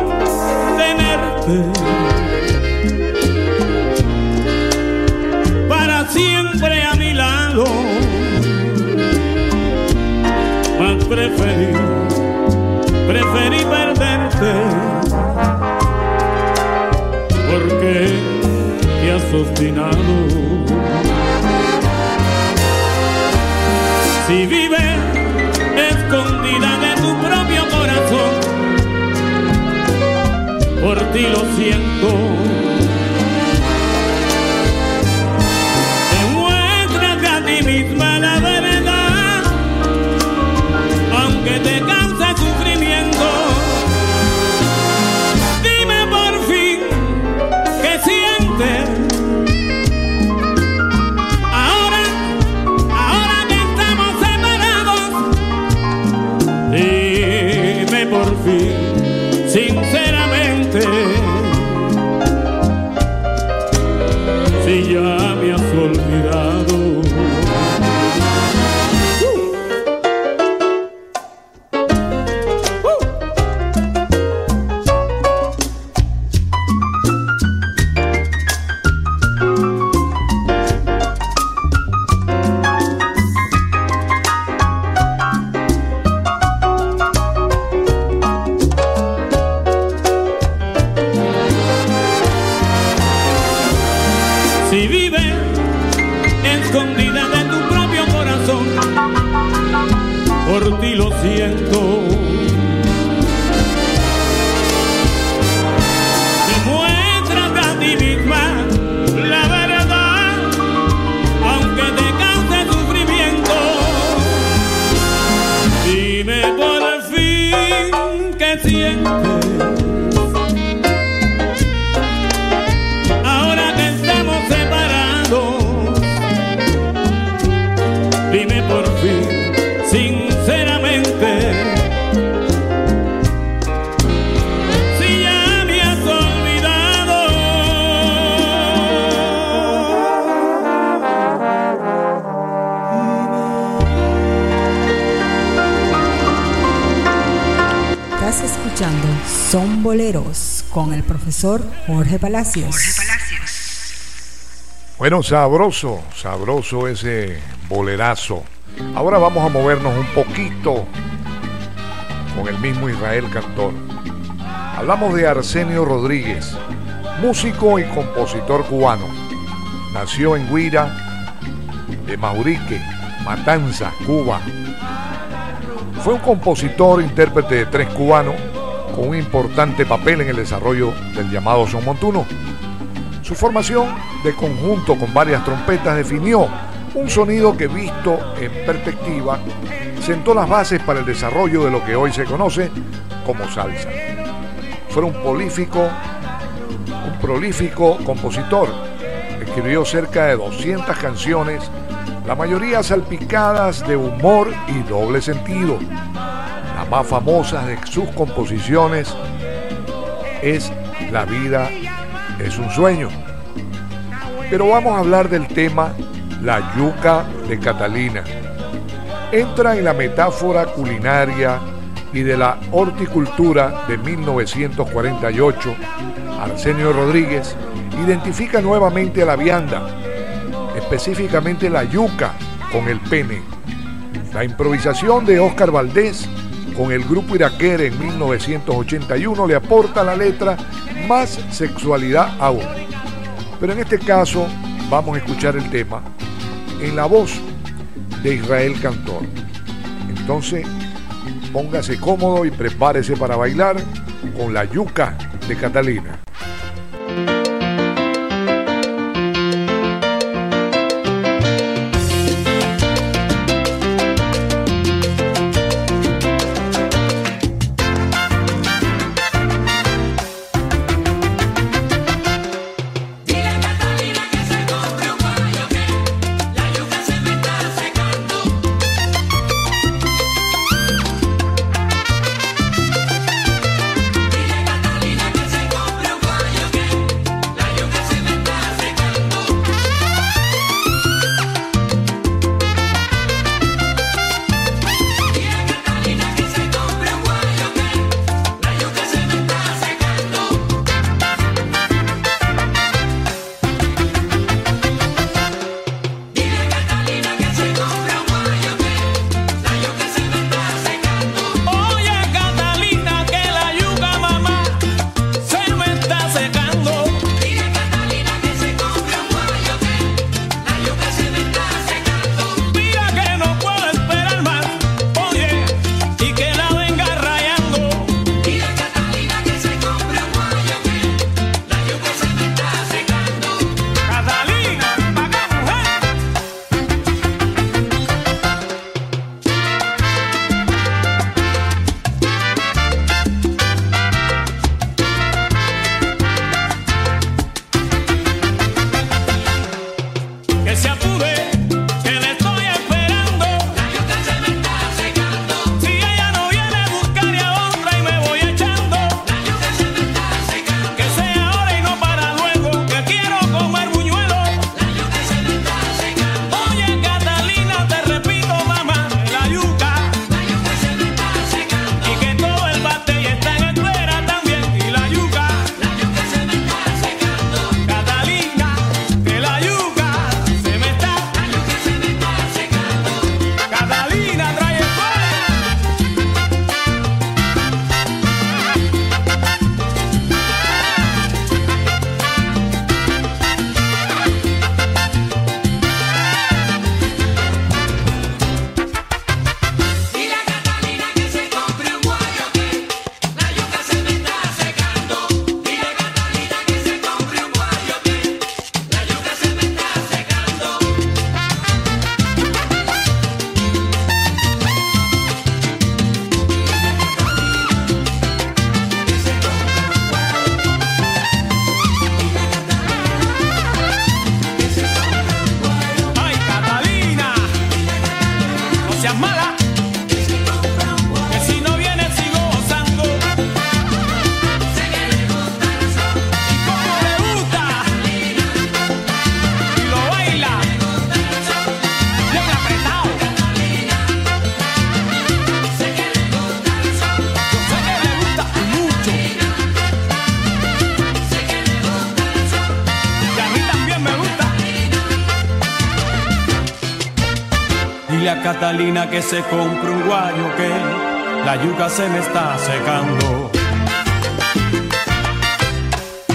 para siempre a mi lado. Más preferí, preferí perderte porque te has obstinado. Ti lo siento. Jorge Palacios. Bueno, sabroso, sabroso ese bolerazo. Ahora vamos a movernos un poquito con el mismo Israel Cantor. Hablamos de Arsenio Rodríguez, músico y compositor cubano. Nació en Guira, de Maurique, Matanza, Cuba. Fue un compositor, intérprete de tres cubano, un importante papel en el desarrollo del llamado son montuno. Su formación de conjunto con varias trompetas definió un sonido que visto en perspectiva sentó las bases para el desarrollo de lo que hoy se conoce como salsa. Fue un prolífico, un prolífico compositor. Escribió cerca de 200 canciones, la mayoría salpicadas de humor y doble sentido. Más famosas de sus composiciones es La vida es un sueño. Pero vamos a hablar del tema La yuca de Catalina. Entra en la metáfora culinaria y de la horticultura de 1948. Arsenio Rodríguez identifica nuevamente la vianda, específicamente la yuca con el pene. La improvisación de Oscar Valdés con el grupo Iraquere en 1981 le aporta la letra más sexualidad aún. Pero en este caso vamos a escuchar el tema en la voz de Israel Cantor. Entonces, póngase cómodo y prepárese para bailar con la yuca de Catalina. Catalina que se compre un guayo que la yuca se me está secando.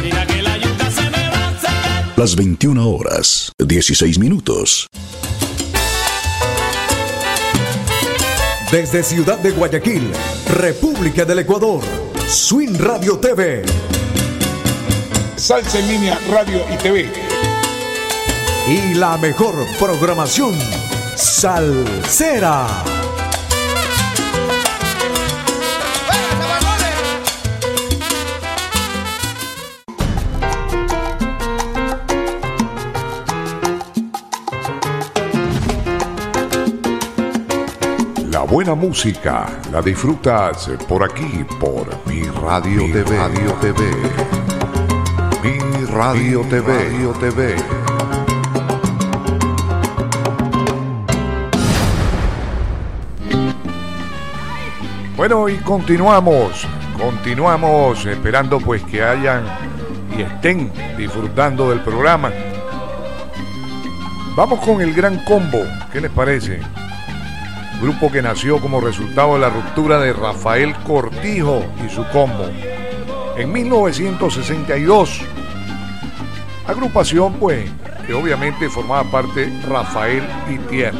Mira que la yuca se me va a secar. Las 21 horas, 16 minutos. Desde Ciudad de Guayaquil, República del Ecuador, Swing Radio TV. Salsa en línea, radio y TV. Y la mejor programación, Salsera. La buena música la disfrutas por aquí, por Mi Radio TV. Radio TV. Mi Radio TV. Radio TV. Bueno, y continuamos, continuamos esperando pues que hayan y estén disfrutando del programa. Vamos con el gran combo, ¿qué les parece? Grupo que nació como resultado de la ruptura de Rafael Cortijo y su combo. En 1962, agrupación pues que obviamente formaba parte Rafael Itier.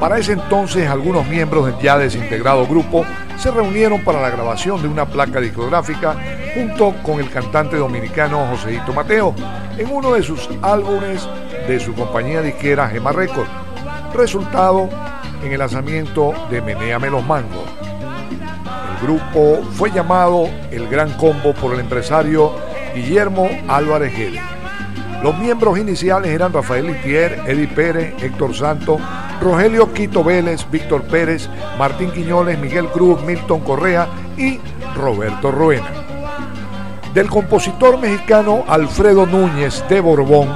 Para ese entonces algunos miembros del ya desintegrado grupo se reunieron para la grabación de una placa discográfica junto con el cantante dominicano Joseito Mateo en uno de sus álbumes de su compañía disquera Gema Record. Resultado en el lanzamiento de Menéame los Mangos. El grupo fue llamado El Gran Combo por el empresario Guillermo Álvarez Gede. Los miembros iniciales eran Rafael Itier, Eddie Pérez, Héctor Santo, Rogelio Quito Vélez, Víctor Pérez, Martín Quiñones, Miguel Cruz, Milton Correa y Roberto Ruena. Del compositor mexicano Alfredo Núñez de Borbón,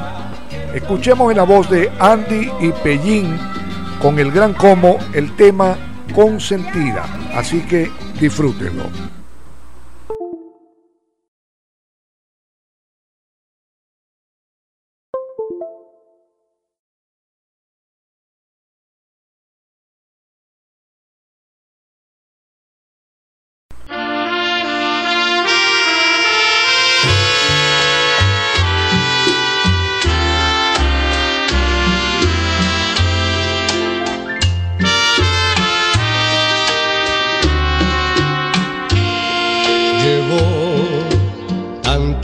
escuchemos en la voz de Andy y Pellín con el gran como el tema Consentida. Así que disfrútenlo.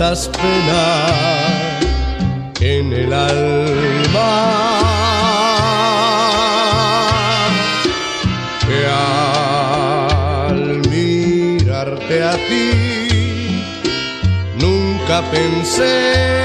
Tantas penas en el alma que al mirarte a ti nunca pensé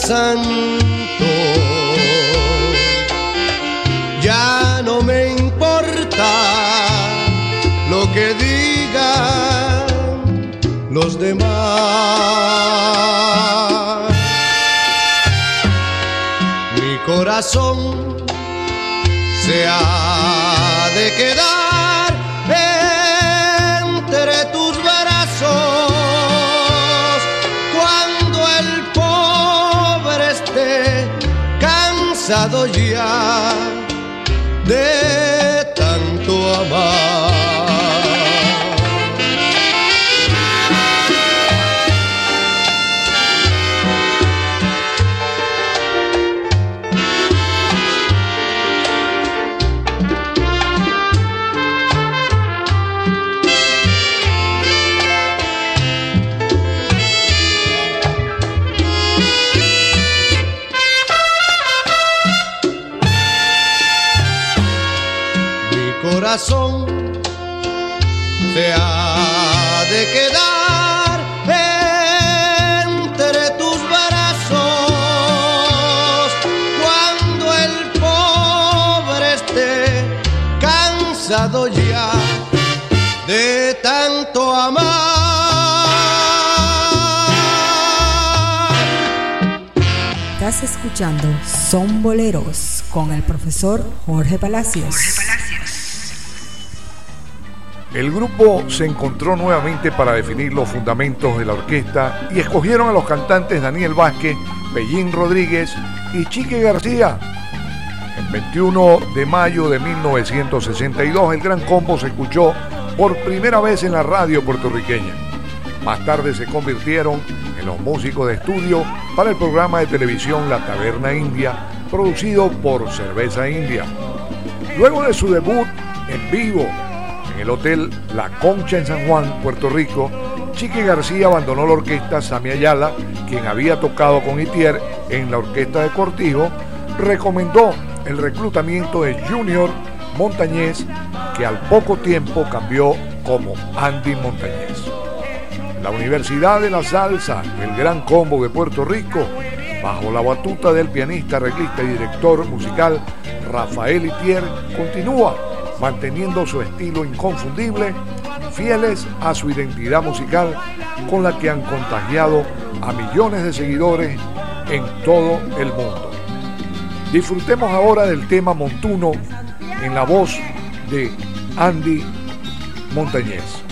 santo. Ya no me importa lo que digan los demás. Mi corazón se ha de quedar Deus. Escuchando Son Boleros con el profesor Jorge Palacios. El grupo se encontró nuevamente para definir los fundamentos de la orquesta y escogieron a los cantantes Daniel Vázquez, Pellín Rodríguez y Chique García. El 21 de mayo de 1962 el Gran Combo se escuchó por primera vez en la radio puertorriqueña. Más tarde se convirtieron en los músicos de estudio para el programa de televisión La Taberna India, producido por Cerveza India. Luego de su debut en vivo en el hotel La Concha en San Juan, Puerto Rico, Chique García abandonó la orquesta Sami Ayala, quien había tocado con Itier en la orquesta de Cortijo, recomendó el reclutamiento de Junior Montañez, que al poco tiempo cambió como Andy Montañez. La Universidad de la Salsa, el Gran Combo de Puerto Rico, bajo la batuta del pianista, arreglista y director musical Rafael Itier, continúa manteniendo su estilo inconfundible, fieles a su identidad musical con la que han contagiado a millones de seguidores en todo el mundo. Disfrutemos ahora del tema Montuno en la voz de Andy Montañez.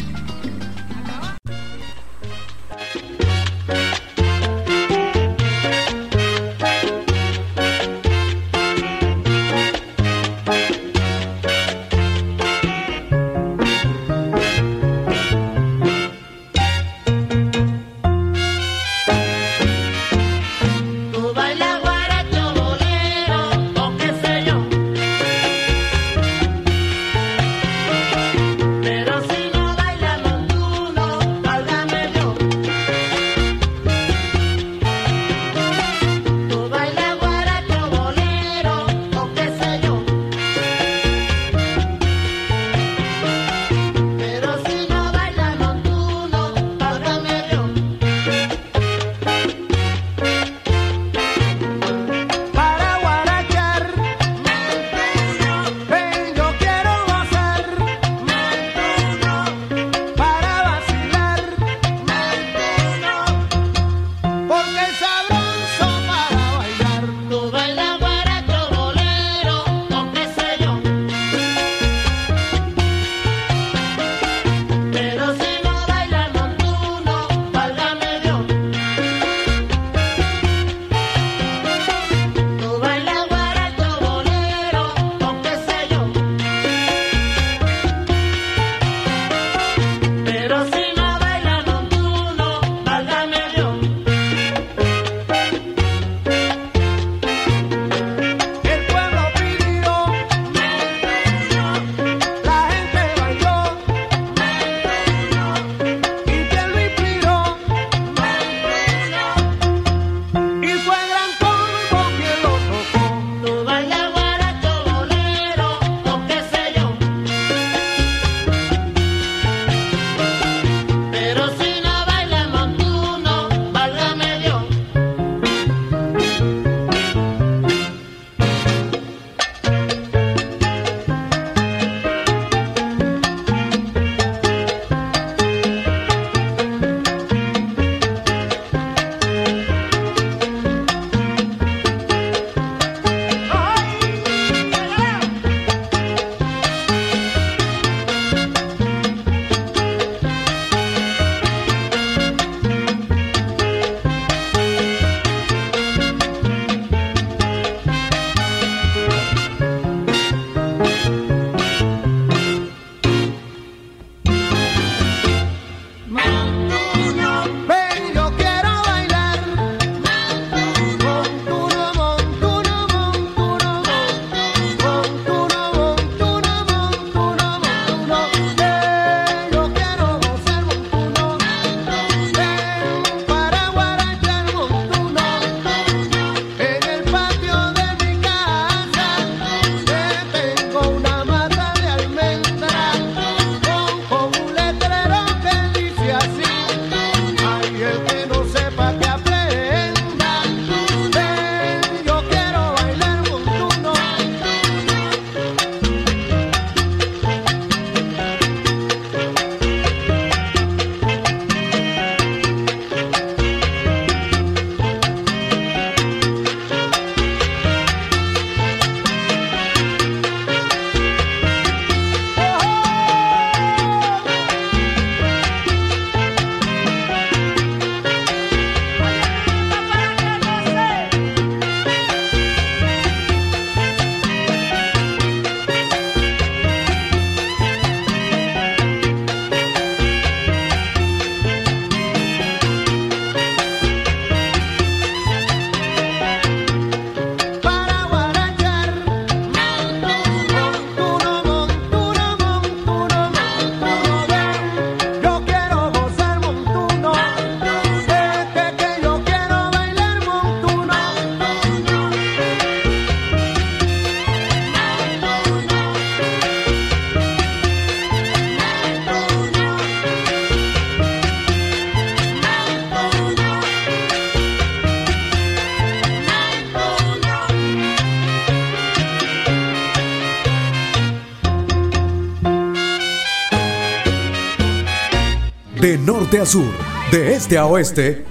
Este a oeste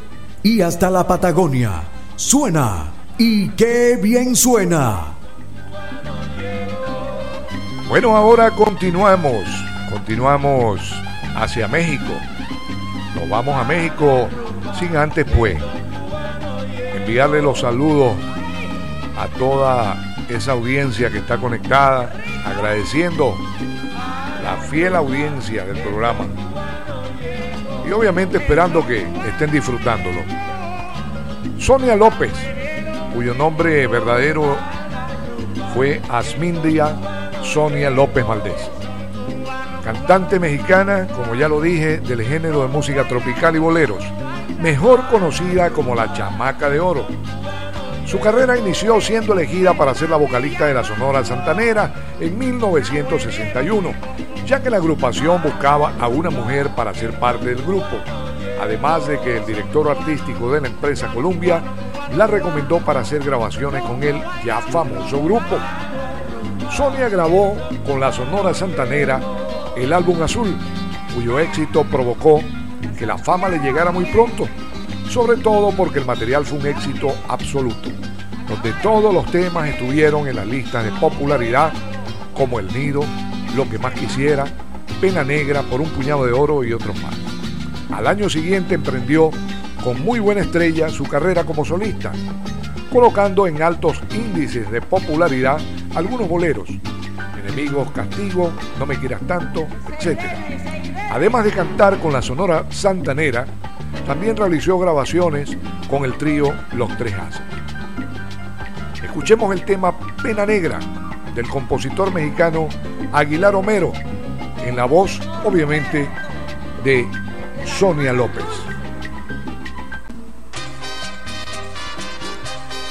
y hasta la Patagonia. Suena y qué bien suena. Bueno, ahora continuamos, continuamos hacia México. Nos vamos a México sin antes pues enviarle los saludos a toda esa audiencia que está conectada, agradeciendo la fiel audiencia del programa y obviamente esperando que estén disfrutándolo. Sonia López, cuyo nombre verdadero fue Asmindia Sonia López Valdés. Cantante mexicana, como ya lo dije, del género de música tropical y boleros, mejor conocida como la Chamaca de Oro. Su carrera inició siendo elegida para ser la vocalista de la Sonora Santanera en 1961 ya que la agrupación buscaba a una mujer para ser parte del grupo, además de que el director artístico de la empresa Columbia la recomendó para hacer grabaciones con el ya famoso grupo. Sonia grabó con la Sonora Santanera el álbum Azul, cuyo éxito provocó que la fama le llegara muy pronto, sobre todo porque el material fue un éxito absoluto, donde todos los temas estuvieron en las listas de popularidad como El Nido, lo que más quisiera, Pena Negra por un puñado de oro y otros más. Al año siguiente emprendió con muy buena estrella su carrera como solista, colocando en altos índices de popularidad algunos boleros, Enemigos, Castigo, No me quieras tanto, etc. Además de cantar con la Sonora Santanera, también realizó grabaciones con el trío Los Tres Haces. Escuchemos el tema Pena Negra del compositor mexicano Aguilar Homero, en la voz, obviamente, de Sonia López.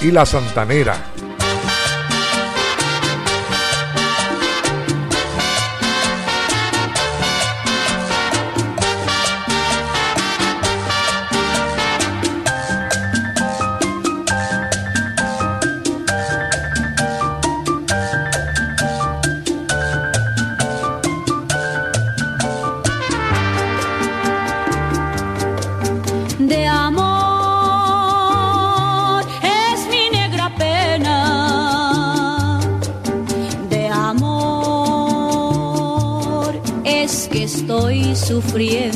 Y la Santanera. Sufriendo.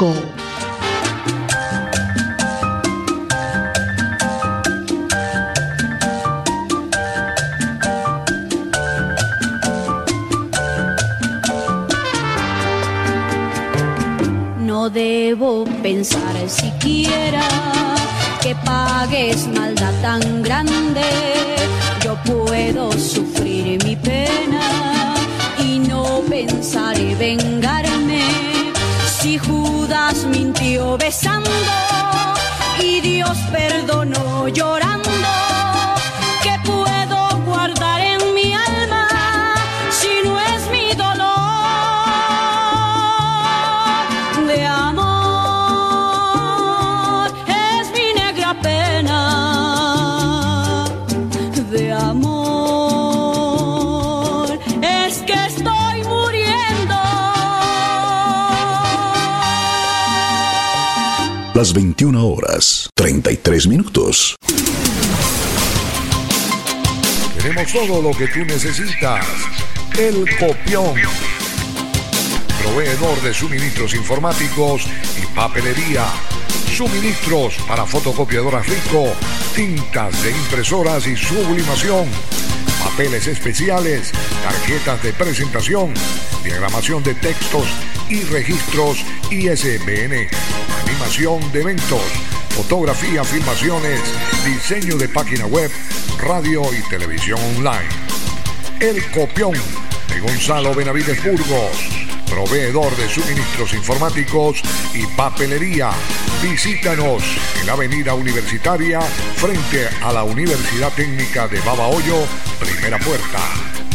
Clásico. Las 21 horas, 33 minutos. Tenemos todo lo que tú necesitas. El Copión. Proveedor de suministros informáticos y papelería. Suministros para fotocopiadoras Rico, tintas de impresoras y sublimación, papeles especiales, tarjetas de presentación, diagramación de textos y registros ISBN, de eventos, fotografía, filmaciones, diseño de página web, radio y televisión online. El Copión de Gonzalo Benavides Burgos, proveedor de suministros informáticos y papelería. Visítanos en la Avenida Universitaria frente a la Universidad Técnica de Babahoyo, primera puerta.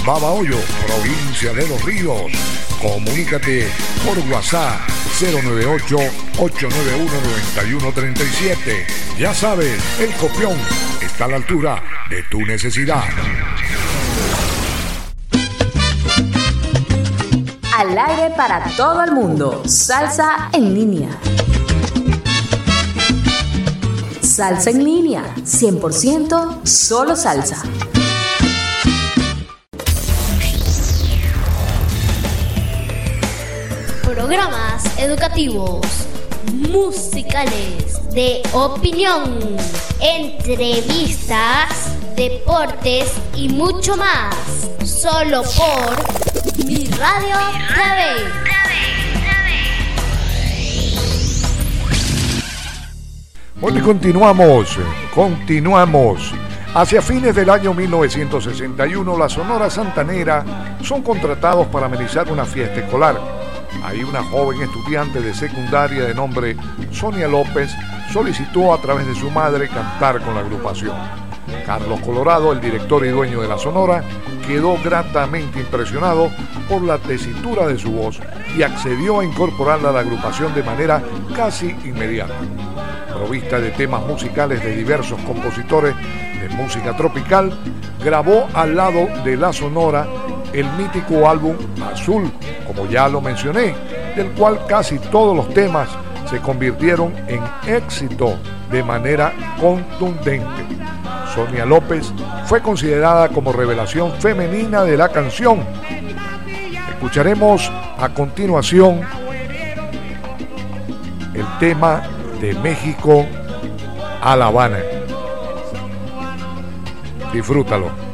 Babahoyo, provincia de Los Ríos. Comunícate por WhatsApp 098-891-9137. Ya sabes, el copión está a la altura de tu necesidad. Al aire para todo el mundo. Salsa en línea. Salsa en línea. 100% solo salsa. Educativos, musicales, de opinión, entrevistas, deportes y mucho más. Solo por Mi Radio TV. Bueno, y continuamos, continuamos. Hacia fines del año 1961, la Sonora Santanera son contratados para amenizar una fiesta escolar. Ahí una joven estudiante de secundaria de nombre Sonia López solicitó a través de su madre cantar con la agrupación. Carlos Colorado, el director y dueño de la Sonora, quedó gratamente impresionado por la tesitura de su voz y accedió a incorporarla a la agrupación de manera casi inmediata. Provista de temas musicales de diversos compositores de música tropical, grabó al lado de la Sonora el mítico álbum Azul, como ya lo mencioné, del cual casi todos los temas se convirtieron en éxito de manera contundente. Sonia López fue considerada como revelación femenina de la canción. Escucharemos a continuación el tema de México a La Habana. Disfrútalo.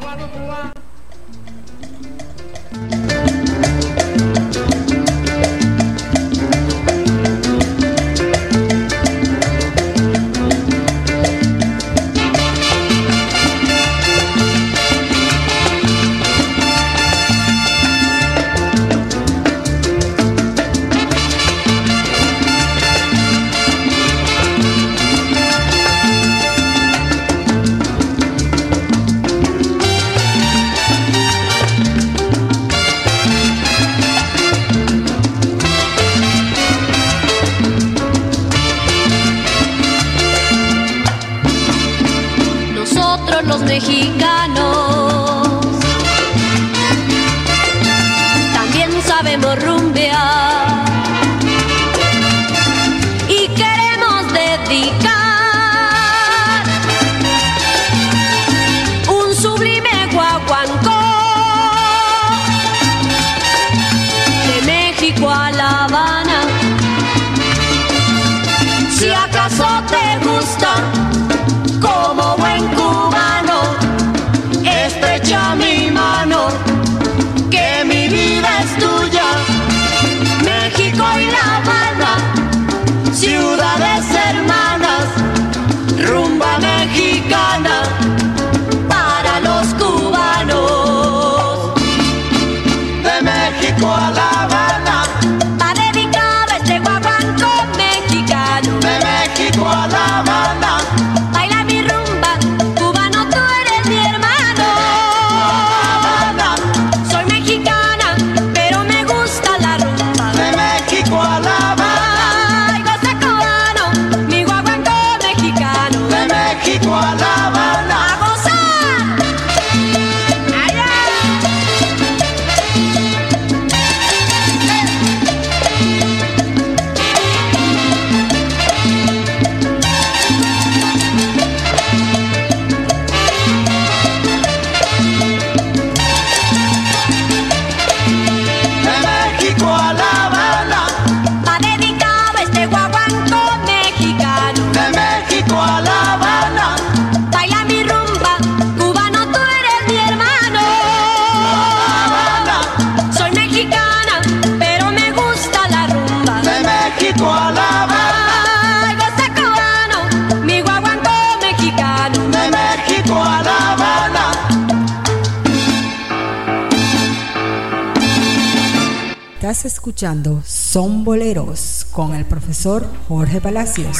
Escuchando Son Boleros con el profesor Jorge Palacios.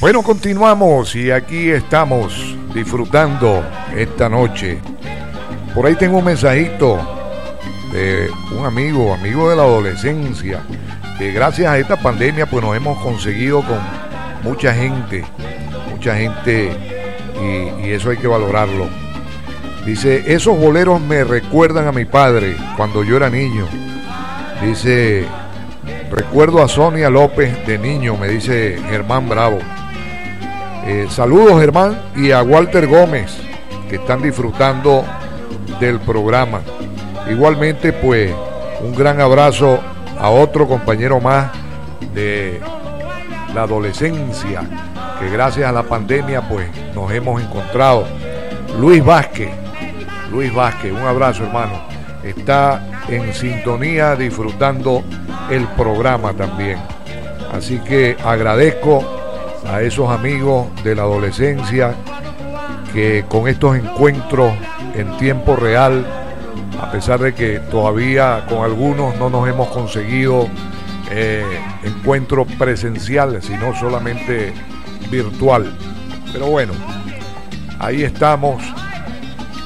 Bueno, continuamos y aquí estamos disfrutando esta noche. Por ahí tengo un mensajito de un amigo, amigo de la adolescencia, que gracias a esta pandemia pues nos hemos conseguido con mucha gente, mucha gente y, y eso hay que valorarlo. Dice, esos boleros me recuerdan a mi padre cuando yo era niño. Dice, recuerdo a Sonia López de niño, me dice Germán Bravo. Eh, saludos Germán y a Walter Gómez que están disfrutando del programa. Igualmente pues un gran abrazo a otro compañero más de la adolescencia que gracias a la pandemia pues nos hemos encontrado. Luis Vázquez, Luis Vázquez, un abrazo hermano. Está en sintonía disfrutando el programa también. Así que agradezco a esos amigos de la adolescencia que con estos encuentros en tiempo real, a pesar de que todavía con algunos no nos hemos conseguido eh, encuentros presenciales, sino solamente virtual. Pero bueno, ahí estamos,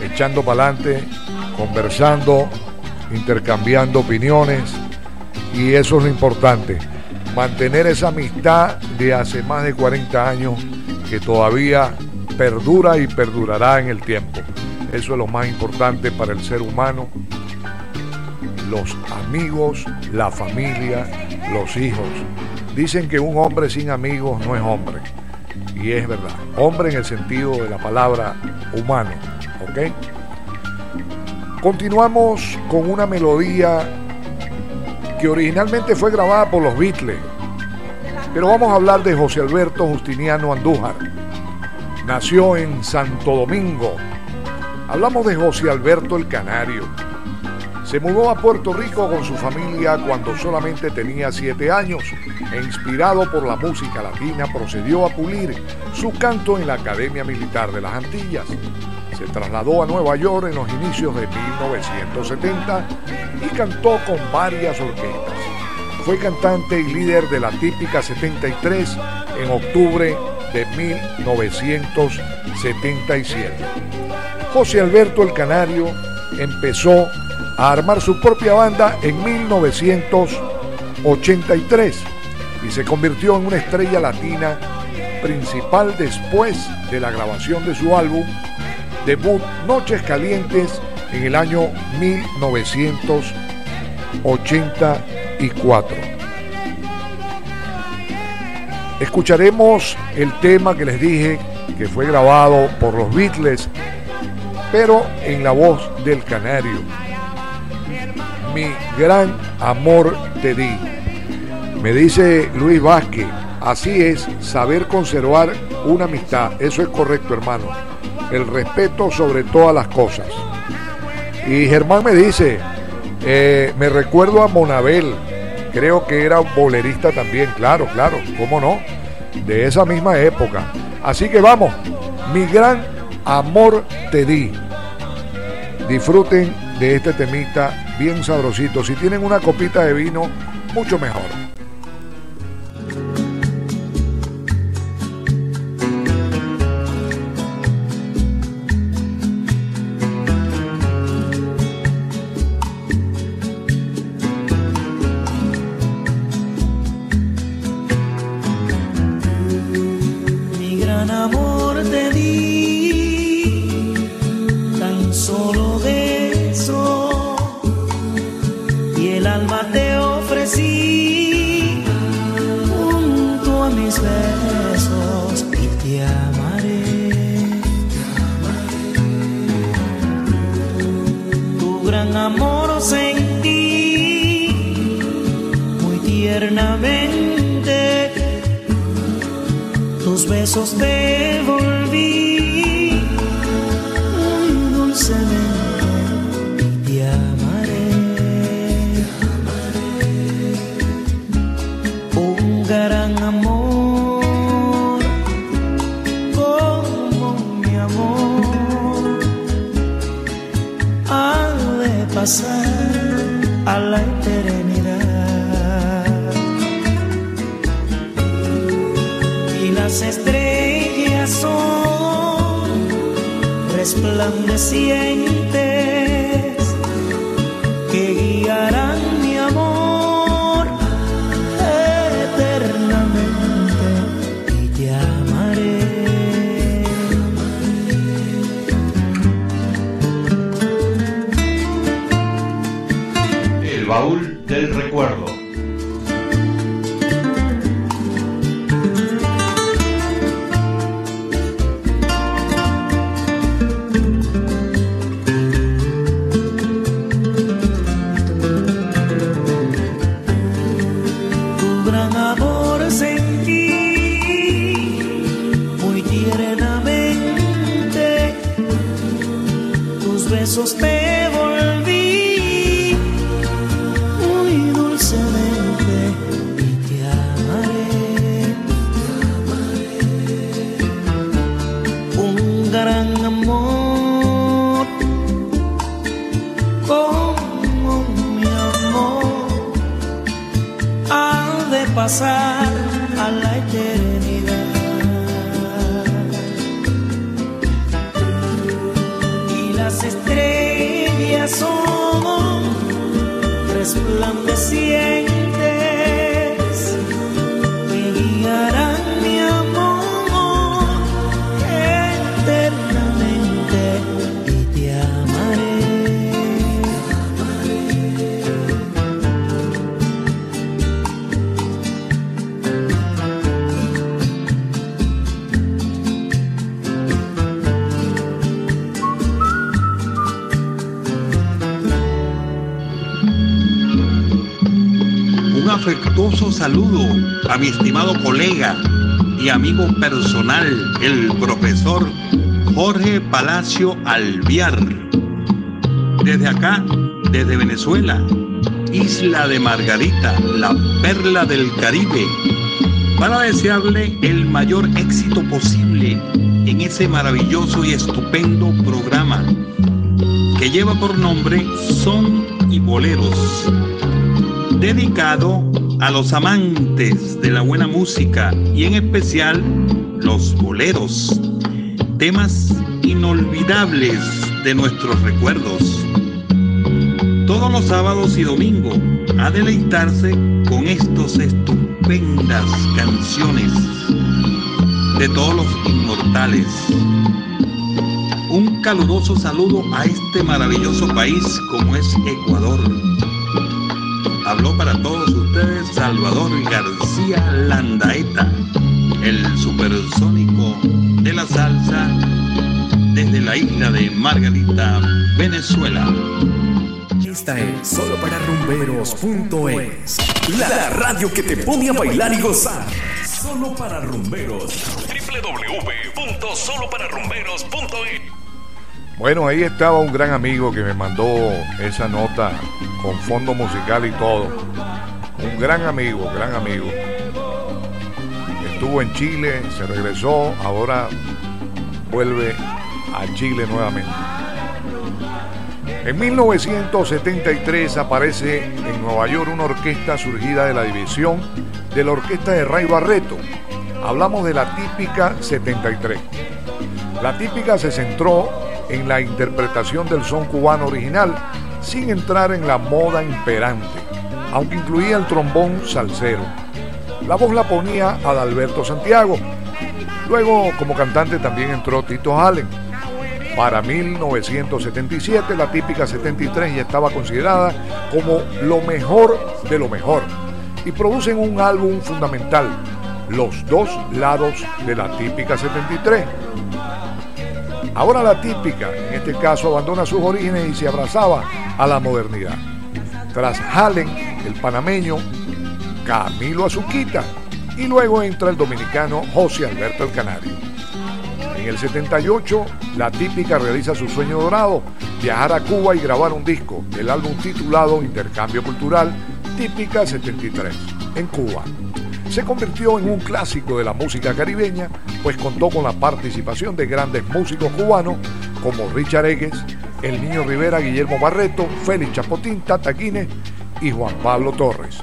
echando para adelante, conversando, intercambiando opiniones, y eso es lo importante mantener esa amistad de hace más de 40 años que todavía perdura y perdurará en el tiempo. Eso es lo más importante para el ser humano. Los amigos, la familia, los hijos. Dicen que un hombre sin amigos no es hombre. Y es verdad. Hombre en el sentido de la palabra humano. ¿Ok? Continuamos con una melodía que originalmente fue grabada por los Beatles. Pero vamos a hablar de José Alberto Justiniano Andújar. Nació en Santo Domingo. Hablamos de José Alberto el Canario. Se mudó a Puerto Rico con su familia cuando solamente tenía siete años e inspirado por la música latina procedió a pulir su canto en la Academia Militar de las Antillas. Se trasladó a Nueva York en los inicios de 1970 y cantó con varias orquestas. Fue cantante y líder de la típica 73 en octubre de 1977. José Alberto el Canario empezó a armar su propia banda en 1983 y se convirtió en una estrella latina principal después de la grabación de su álbum debut Noches Calientes en el año 1984. Escucharemos el tema que les dije que fue grabado por los Beatles, pero en la voz del canario. Mi gran amor te di. Me dice Luis Vázquez, así es saber conservar una amistad. Eso es correcto, hermano el respeto sobre todas las cosas. Y Germán me dice, eh, me recuerdo a Monabel, creo que era un bolerista también, claro, claro, cómo no, de esa misma época. Así que vamos, mi gran amor te di. Disfruten de este temita bien sabrosito. Si tienen una copita de vino, mucho mejor. Afectuoso saludo a mi estimado colega y amigo personal, el profesor Jorge Palacio Alviar. Desde acá, desde Venezuela, isla de Margarita, la perla del Caribe, para desearle el mayor éxito posible en ese maravilloso y estupendo programa que lleva por nombre Son y Boleros dedicado a los amantes de la buena música y en especial los boleros, temas inolvidables de nuestros recuerdos. Todos los sábados y domingos a deleitarse con estos estupendas canciones de todos los inmortales. Un caluroso saludo a este maravilloso país como es Ecuador habló para todos ustedes Salvador García Landaeta, el supersónico de la salsa desde la isla de Margarita, Venezuela. Esta es solo para rumberos.es, la radio que te pone a bailar y gozar. Solo para rumberos. www.solopararumberos.es Bueno, ahí estaba un gran amigo que me mandó esa nota con fondo musical y todo. Un gran amigo, gran amigo. Estuvo en Chile, se regresó, ahora vuelve a Chile nuevamente. En 1973 aparece en Nueva York una orquesta surgida de la división de la orquesta de Ray Barreto. Hablamos de la típica 73. La típica se centró en la interpretación del son cubano original, sin entrar en la moda imperante, aunque incluía el trombón salsero. La voz la ponía Adalberto Santiago. Luego, como cantante, también entró Tito Allen. Para 1977, la típica 73 ya estaba considerada como lo mejor de lo mejor y producen un álbum fundamental, Los dos lados de la típica 73. Ahora la típica, en este caso, abandona sus orígenes y se abrazaba a la modernidad. Tras Hallen, el panameño, Camilo Azuquita, y luego entra el dominicano José Alberto el Canario. En el 78, la típica realiza su sueño dorado, viajar a Cuba y grabar un disco, el álbum titulado Intercambio Cultural, típica 73, en Cuba. Se convirtió en un clásico de la música caribeña, pues contó con la participación de grandes músicos cubanos como Richard Egues, El Niño Rivera, Guillermo Barreto, Félix Chapotín, Tata Guinness y Juan Pablo Torres.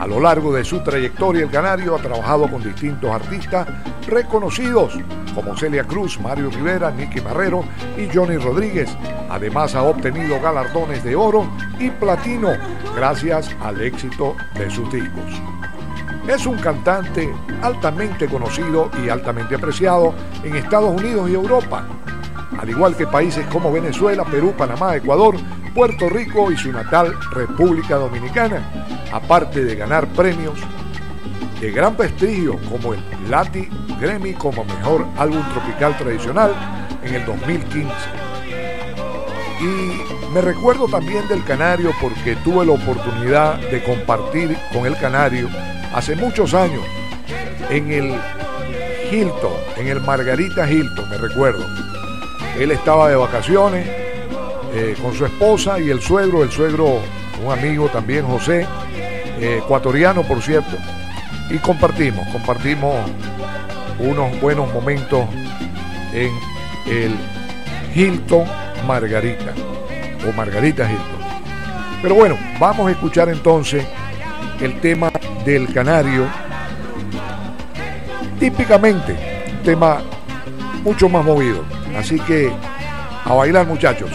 A lo largo de su trayectoria, el Canario ha trabajado con distintos artistas reconocidos como Celia Cruz, Mario Rivera, Nicky Marrero y Johnny Rodríguez. Además ha obtenido galardones de oro y platino gracias al éxito de sus discos. Es un cantante altamente conocido y altamente apreciado en Estados Unidos y Europa, al igual que países como Venezuela, Perú, Panamá, Ecuador, Puerto Rico y su natal República Dominicana, aparte de ganar premios de gran prestigio como el Lati Grammy como mejor álbum tropical tradicional en el 2015. Y me recuerdo también del Canario porque tuve la oportunidad de compartir con el Canario hace muchos años en el Hilton, en el Margarita Hilton, me recuerdo. Él estaba de vacaciones eh, con su esposa y el suegro, el suegro, un amigo también, José, eh, ecuatoriano por cierto, y compartimos, compartimos unos buenos momentos en el Hilton Margarita o Margarita Hilton. Pero bueno, vamos a escuchar entonces el tema del canario, típicamente tema mucho más movido. Así que a bailar muchachos.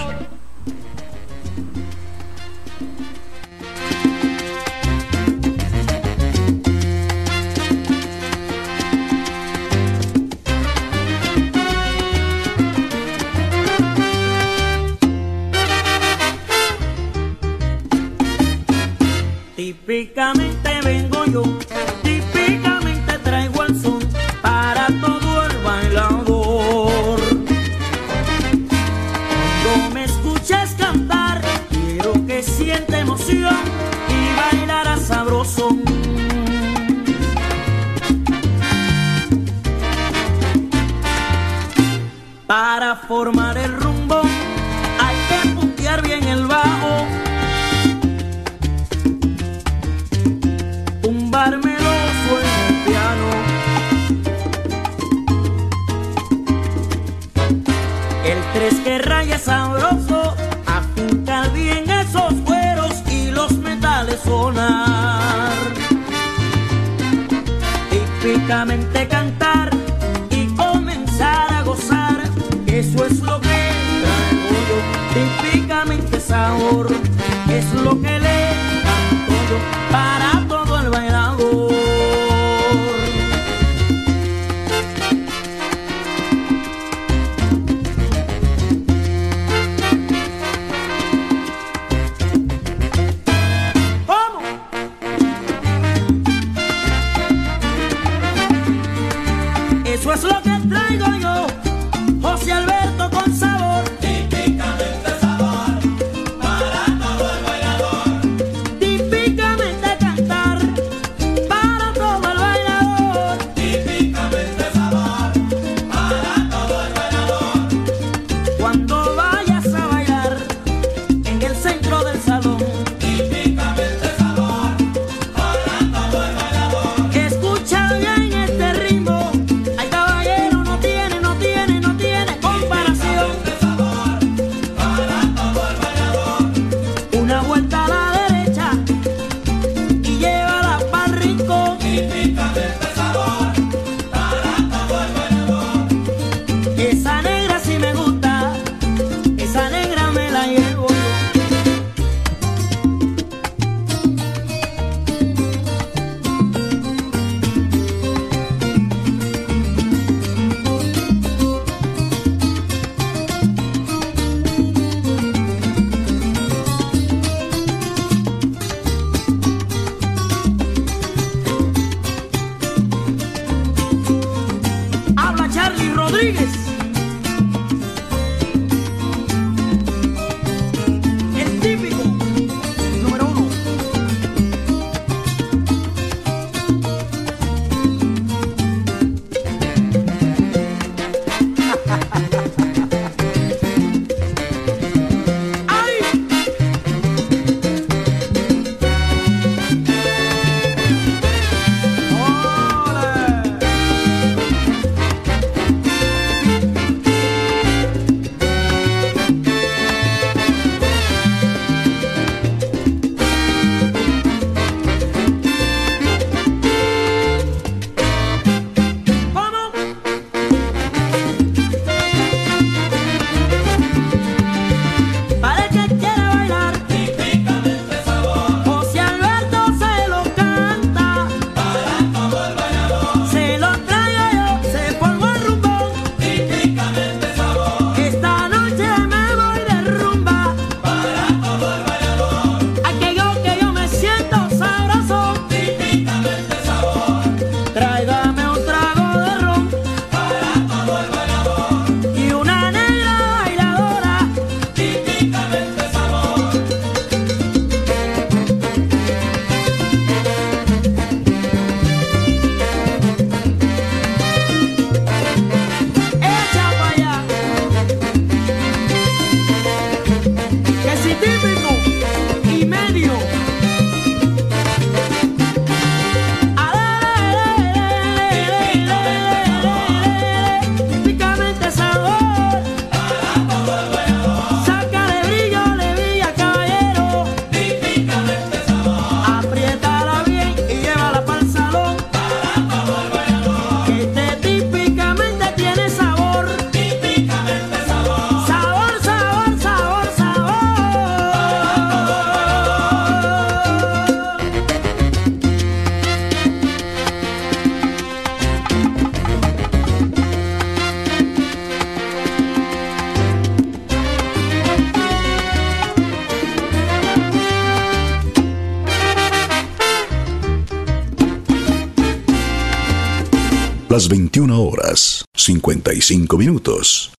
Las 21 horas 55 minutos.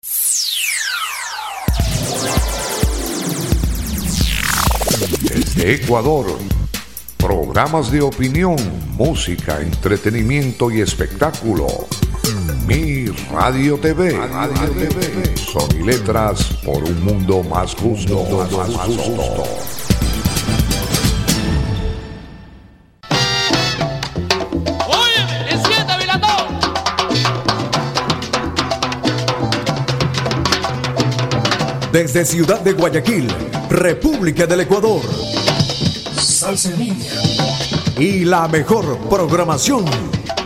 Desde Ecuador, programas de opinión, música, entretenimiento y espectáculo. Mi Radio TV, Radio TV. son y letras por un mundo más justo. Más justo. Desde Ciudad de Guayaquil, República del Ecuador. Salsa. Y la mejor programación.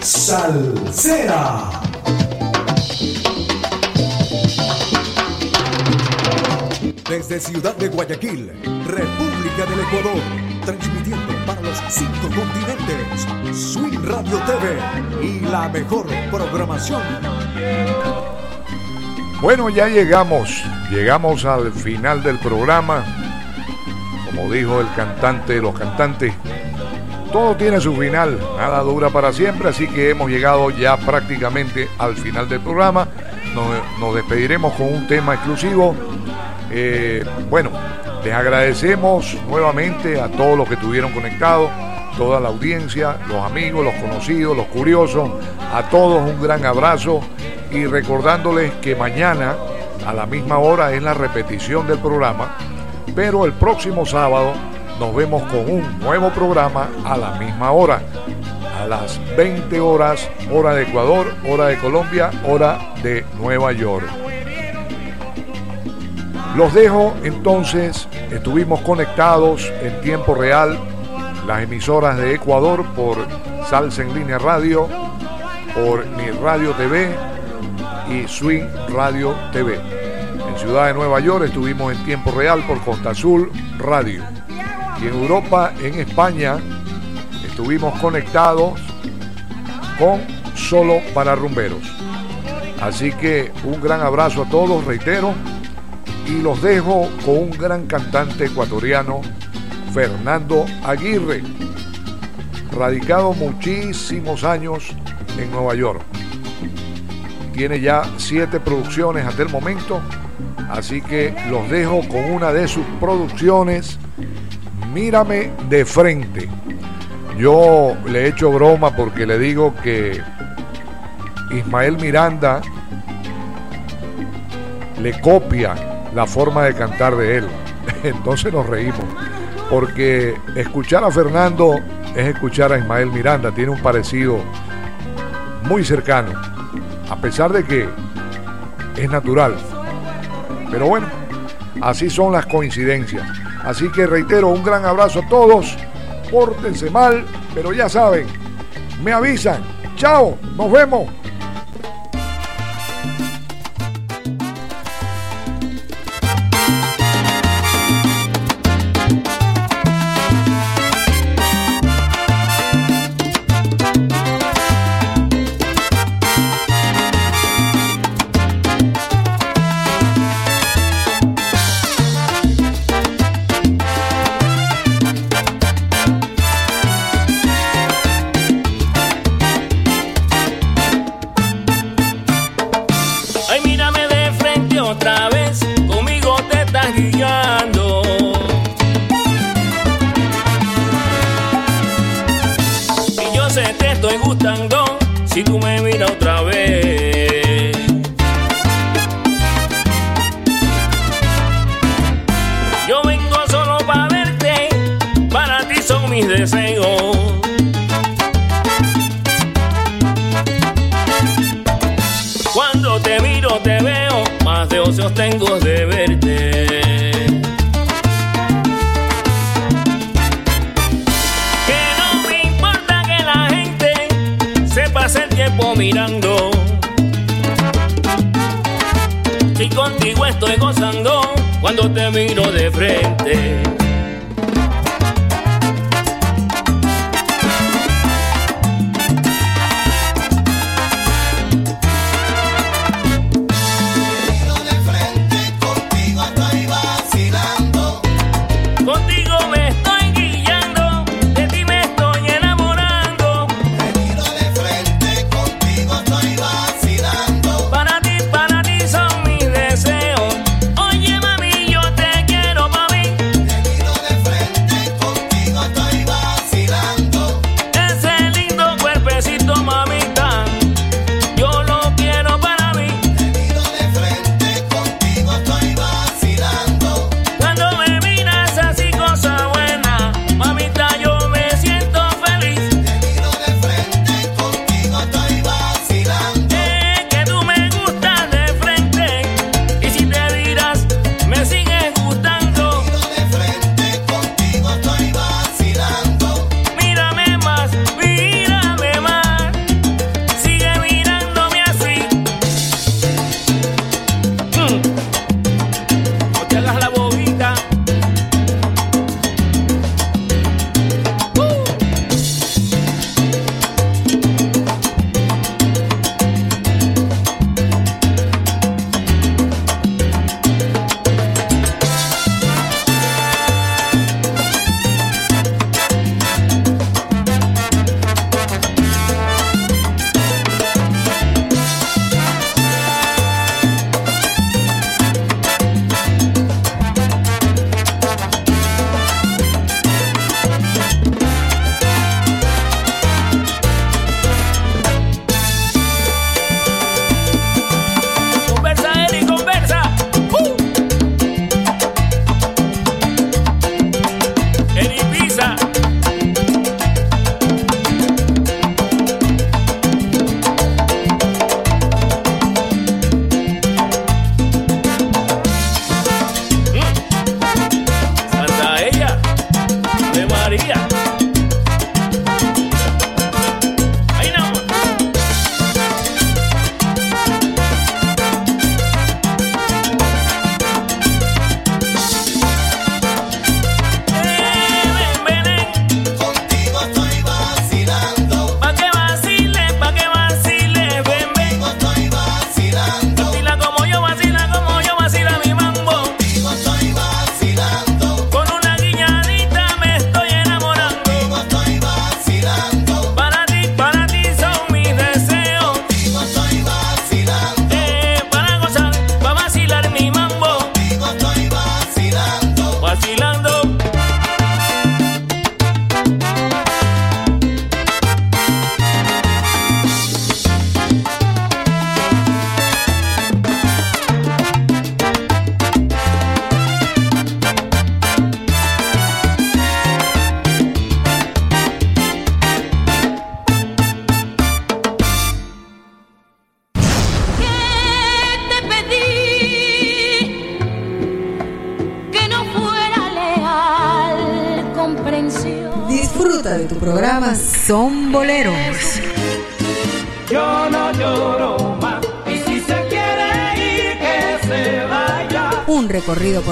Salsera. Desde Ciudad de Guayaquil, República del Ecuador, transmitiendo para los cinco continentes, Swing Radio TV y la mejor programación. Bueno, ya llegamos, llegamos al final del programa. Como dijo el cantante de los cantantes, todo tiene su final, nada dura para siempre, así que hemos llegado ya prácticamente al final del programa. Nos, nos despediremos con un tema exclusivo. Eh, bueno, les agradecemos nuevamente a todos los que estuvieron conectados, toda la audiencia, los amigos, los conocidos, los curiosos, a todos un gran abrazo y recordándoles que mañana a la misma hora es la repetición del programa, pero el próximo sábado nos vemos con un nuevo programa a la misma hora, a las 20 horas, hora de Ecuador, hora de Colombia, hora de Nueva York. Los dejo entonces, estuvimos conectados en tiempo real, las emisoras de Ecuador por Salsa en Línea Radio, por Mi Radio TV y Swing Radio TV. En Ciudad de Nueva York estuvimos en tiempo real por Costa Azul Radio. Y en Europa, en España, estuvimos conectados con Solo para Rumberos. Así que un gran abrazo a todos, reitero, y los dejo con un gran cantante ecuatoriano, Fernando Aguirre, radicado muchísimos años en Nueva York. Tiene ya siete producciones hasta el momento, así que los dejo con una de sus producciones, Mírame de frente. Yo le echo broma porque le digo que Ismael Miranda le copia la forma de cantar de él. Entonces nos reímos. Porque escuchar a Fernando es escuchar a Ismael Miranda. Tiene un parecido muy cercano. A pesar de que es natural. Pero bueno, así son las coincidencias. Así que reitero, un gran abrazo a todos. Pórtense mal, pero ya saben, me avisan. Chao, nos vemos.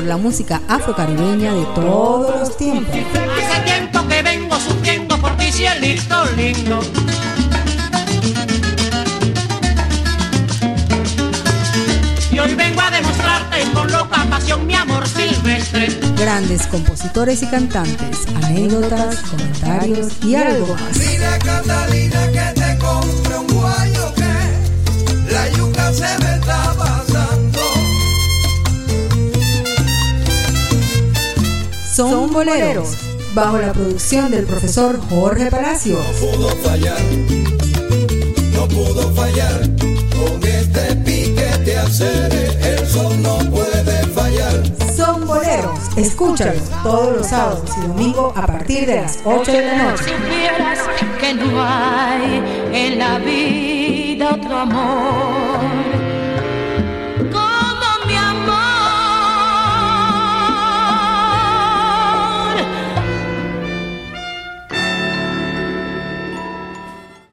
Por la música afrocaribeña de todos los tiempos. Hace tiempo que vengo sufriendo por ti, cielito lindo. Y hoy vengo a demostrarte con loca pasión mi amor silvestre. Grandes compositores y cantantes, anécdotas, comentarios y algo más. Dile a Catalina que Son boleros, bajo la producción del profesor Jorge Palacios. No pudo fallar, no pudo fallar. Con este piquete acere, el sol no puede fallar. Son boleros, escúchalos todos los sábados y domingos a partir de las 8 de la noche. supieras que no hay en la vida otro amor